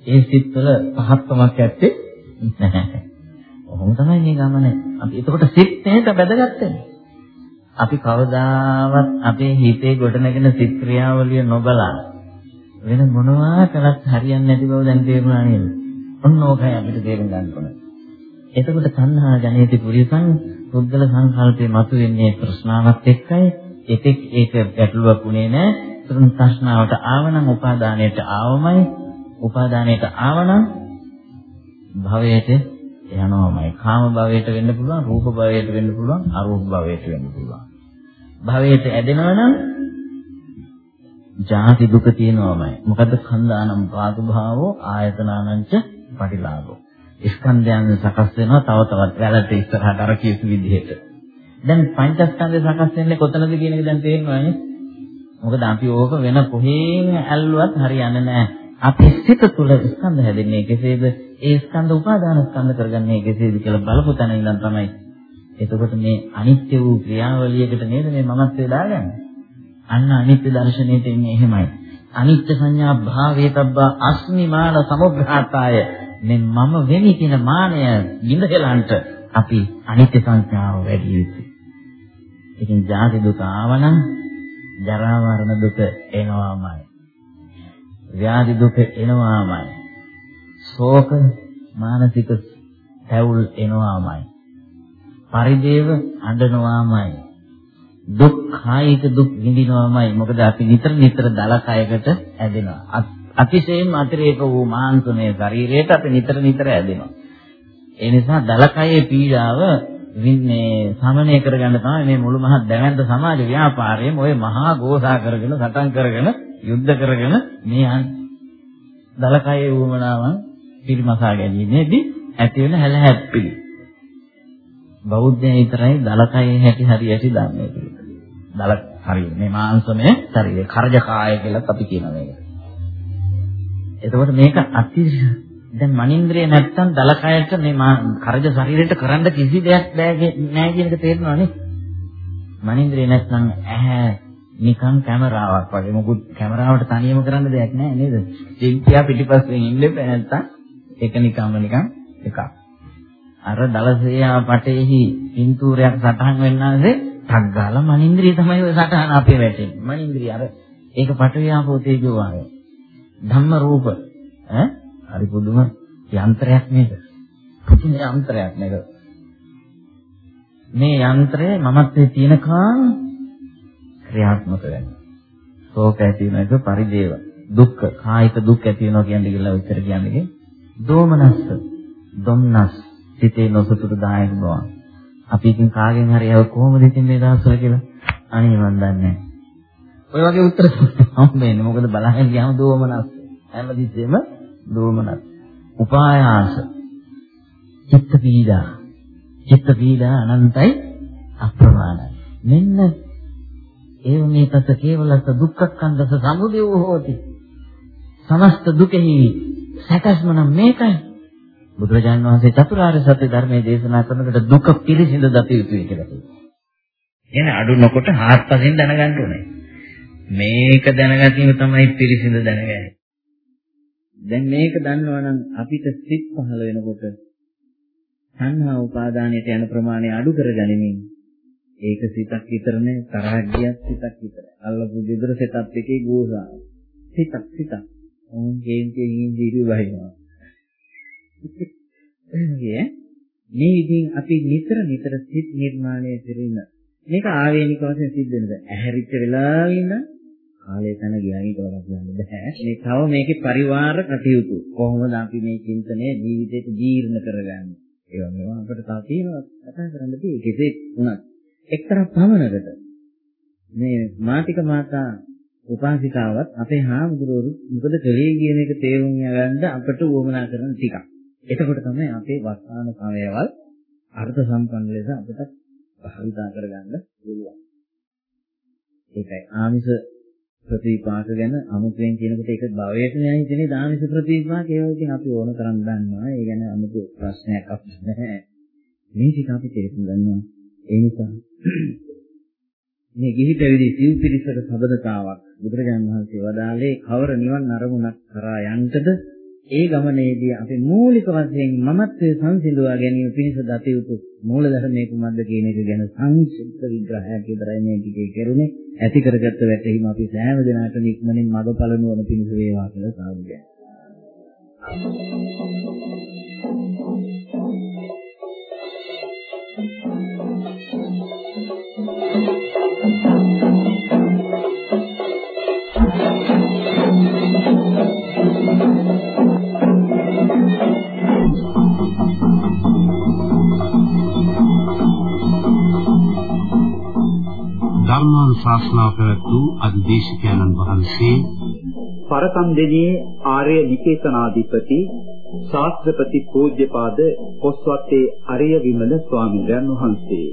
ඒ සිත්වල පහත්කමක් ඇත්තේ නැහැ. ඔහොම තමයි මේ ගමන. අපි එතකොට සිත් නේද වැදගත් වෙන්නේ. අපි කවදාවත් අපේ හිතේ ගොඩනගෙන සිත් ක්‍රියාවලිය නොබලා වෙන මොනවා කරත් හරියන්නේ නැති බව දැන් තේරුණා නේද? ඔන්න ඕකයි අපිට තේරුම් ගන්න ඕනේ. එතකොට තණ්හා ජනේති පුරිසං පුද්ගල සංකල්පේ මතුවෙන්නේ ප්‍රශ්නාවත් එක්කයි. එතෙක් ඒක ගැටලුවක් උනේ නැහැ. තුන් ප්‍රශ්නාවට ආවනම් උපාදානයට ආවමයි. උපාදානයට ආවනම් භවයට යනවාමයි. කාම භවයට වෙන්න පුළුවන්, රූප භවයට වෙන්න පුළුවන්, අරූප භවයට වෙන්න පුළුවන්. භවයට ඇදෙනවා නම් ජාති දුක තියෙනවාමයි. මොකද කන්දානම් පාතු භාවෝ ආයතනානංච පටිලාභෝ. ස්කන්ධයන් සකස් වෙනවා තව තවත් වැලට ඉස්සරහට අර කියපු විදිහට. දැන් පංචස්කන්ධය සකස් වෙන්නේ කොතනද කියන එක දැන් තේරෙනවනේ. මොකද අපි ඕක වෙන කොහෙන් ඇල්ලුවත් හරියන්නේ නැහැ. අපේ සිත තුළ ස්කන්ධ හැදෙන්නේ කෙසේද? ඒ ස්කන්ධ උපාදාන ස්කන්ධ කරගන්නේ කෙසේද කියලා බලපු තැන ඉඳන් තමයි. එතකොට මේ අනිත්‍ය වූ ක්‍රියාවලියකට නේද මේ මමත්වය දාගන්නේ? අන්න අනිත්‍ය දර්ශනයට එන්නේ එහෙමයි. අනිත්‍ය සංඥා භාවේතබ්බා අස්මිමාන සමුග්ඝාතාය මේ මම වෙමි කියන මානය බිඳහෙලන්ට අපි අනිත්‍ය සංඥාව වැඩි යුතුයි. ඉතින් ජාති දුක ආවනම් ජරා මරණ දුක එනවාමයි. ව්‍යාධි දුක එනවාමයි. ශෝක මානසික තැවුල් එනවාමයි. පරිදේව අඬනවාමයි. දුක් කායික දුක් විඳිනවාමයි. මොකද අපි නිතර නිතර දලකයකට ඇදෙනවා. අතිශයින්ම අතිරේක වූ මාංශමය ශරීරයට අපි නිතර නිතර ඇදෙනවා. ඒ නිසා දලකයේ පීඩාව වින්නේ සමනය කරගන්න තමයි මේ මුළු මහත් දැවැන්ත සමාජ ව්‍යාපාරයේම ওই මහා ගෝසා කරගෙන සටන් කරගෙන යුද්ධ කරගෙන මේ දලකයේ වුමනාවන් පිරිමසා ගැනීමේදී ඇති වෙන හැලහැප්පිලි. බෞද්ධයන් විතරයි දලකයේ හැටි හරියට දන්නේ කියලා. දල හරිය මේ මාංශමය ශරීරය කර්ජ කාය කියලා අපි කියනවා මේක. එතකොට මේක අති දැන් මනින්ද්‍රිය නැත්තම් දලකයට මේ කර්ජ ශරීරයට කරන්න කිසි දෙයක් නැහැ කියන එක තේරෙනවා නේ. මනින්ද්‍රිය නැත්නම් ඇහැ නිකන් කැමරාවක් වගේ මොකුත් කැමරාවට තනියම කරන්න දෙයක් නැහැ නේද? චින්තියා පිටිපස්සෙන් ඉන්න බෑ නැත්තම් ඒක නිකම්ම නිකන් එකක්. අර දලසයා පටේහි පින්තූරයක් සටහන් වෙන්නාසේ ටක් ගාලා මනින්ද්‍රිය තමයි ඔය සටහන අපේ වැටෙන්නේ. මනින්ද්‍රිය අර ඒක පටවියාපෝ තේජෝ වාය. ධම්ම රූප ඈ හරි පුදුම යන්ත්‍රයක් නේද? පුදුම යන්ත්‍රයක් නේද? මේ යන්ත්‍රය මමත්වයේ තියෙනකන් ක්‍රියාත්මක වෙනවා. ශෝක ඇති වෙන එක පරිදේව. දුක්ඛ කායික දුක් ඇති වෙනවා කියන්නේ කියලා උත්තර කියන්නේ. දෝමනස්ස, දුම්නස්, සිතේ නොසතුට දායක බව. අපි ඉතින් කාගෙන් හරි අව කොහොමද ඉතින් මේ දවස්වල කියලා අනේ මන් දන්නේ නැහැ. ඔය වගේ උත්තර හම්බෙන්නේ. මොකද බලහින් ගියාම දෝමනස්. හැමදෙස්සෙම දෝමනස්. උපායාස. චිත්ත පීඩා. චිත්ත පීඩා අනන්තයි අප්‍රමාණයි. මෙන්න ඒ මේ තස කේවලස දුක්ඛක්ඛන්දස සමුදය හෝති. සමස්ත දුකෙහි සැකස්ම නම් මේකයි. බුදුරජාණන් වහන්සේ චතුරාර්ය සත්‍ය ධර්මයේ දේශනා කරනකොට දුක පිළිසිඳ දත යුතුයි කියලා කිව්වා. එනේ අඩු නොකොට හාත්පසින් දැනගන්න ඕනේ. මේක දැනගැනීම තමයි පිළිසිඳ දැනගන්නේ. දැන් මේක දන්නවනම් අපිට සිත් පහළ වෙනකොට සංහා උපාදානයට යන ප්‍රමාණය අඩු කරගනිමින් ඒක සිතක් විතරනේ තරහ ගියත් සිතක් විතරයි. අල්ලපු ගෙදර සෙටප් එකේ ගෝසා. සිතක් සිතක්. ඕන් ගේම් එකකින් දීවි වහිනවා. එන්නේ මේ ඉතින් අපි නිතර නිතර සිත් නිර්මාණය කරන මේක ආවේනික වශයෙන් සිද්ධ වෙනද ඇහැරිච්ච වෙලාවෙ ඉන්න කාලය තන ගියායි කියලා කියන්න බෑ මේ තව මේකේ පරිවාර කටයුතු කොහොමද අපි මේ චින්තනය ජීවිතේට ජීර්ණ කරගන්නේ ඒ වගේම අපිට තව තියෙනවා කතා කරන්න තියෙන්නේ කෙසේ වුණත් එක්තරා පමණකට මේ මාතික මාතා උපාසිකාවත් අපේ හාමුදුරුවෝ මොකද කලේ කියන එක තේරුම් ගන්න අපට උවමනා කරන ටිකක්. එතකොට තමයි අපේ වස්තාන කායවල් අර්ථ සම්පන්න ලෙස අපිට භාවිතා කරගන්න පුළුවන්. ඒකයි ආමිෂ ප්‍රතිපාක ගැන අමුතුවෙන් කියනකොට ඒක භවයට නෑ හිතන්නේ දාමිෂ ප්‍රතිපාක ඒවා ඉතින් අපි ඕන තරම් දන්නවා. ඒ ගැන අමුතු ප්‍රශ්නයක් අපිට නැහැ. මේ ටික අපි තේරුම් ගන්නවා. ඒ නිසා [CLEARS THROAT] මේ ගිහි පැවිදි සිව් පිරිසක සබඳතාවක් බුදුරජාණන් වහන්සේ වදාළේ කවර නිවන් අරමුණක් කරා යන්ටද? ඒ ගමනේදී අපි මූලික වශයෙන් මමත්වයේ සංසිඳුවා ගැනීම පිණිස දත යුතු මූල ධර්මයේ කුමක්ද කියන එක ගැන සංක්ෂිප්ත විග්‍රහයක් විතරයි මේ ටිකේ කරුණේ ඇති කරගත්ත වැටහීම අපි සෑම දිනකටම ඉක්මනින් මඟපල නුවණ පිණිස වේවා කියලා සාදු ධර්මානුශාසනාව පැවැත් වූ අධිදේශකයන්න් වහන්සේ පරසම්දෙනියේ ආර්ය නිකේතනාධිපති ශාස්ත්‍රපති පූජ්‍යපාද කොස්වත්තේ අරිය විමල ස්වාමීන් වහන්සේ.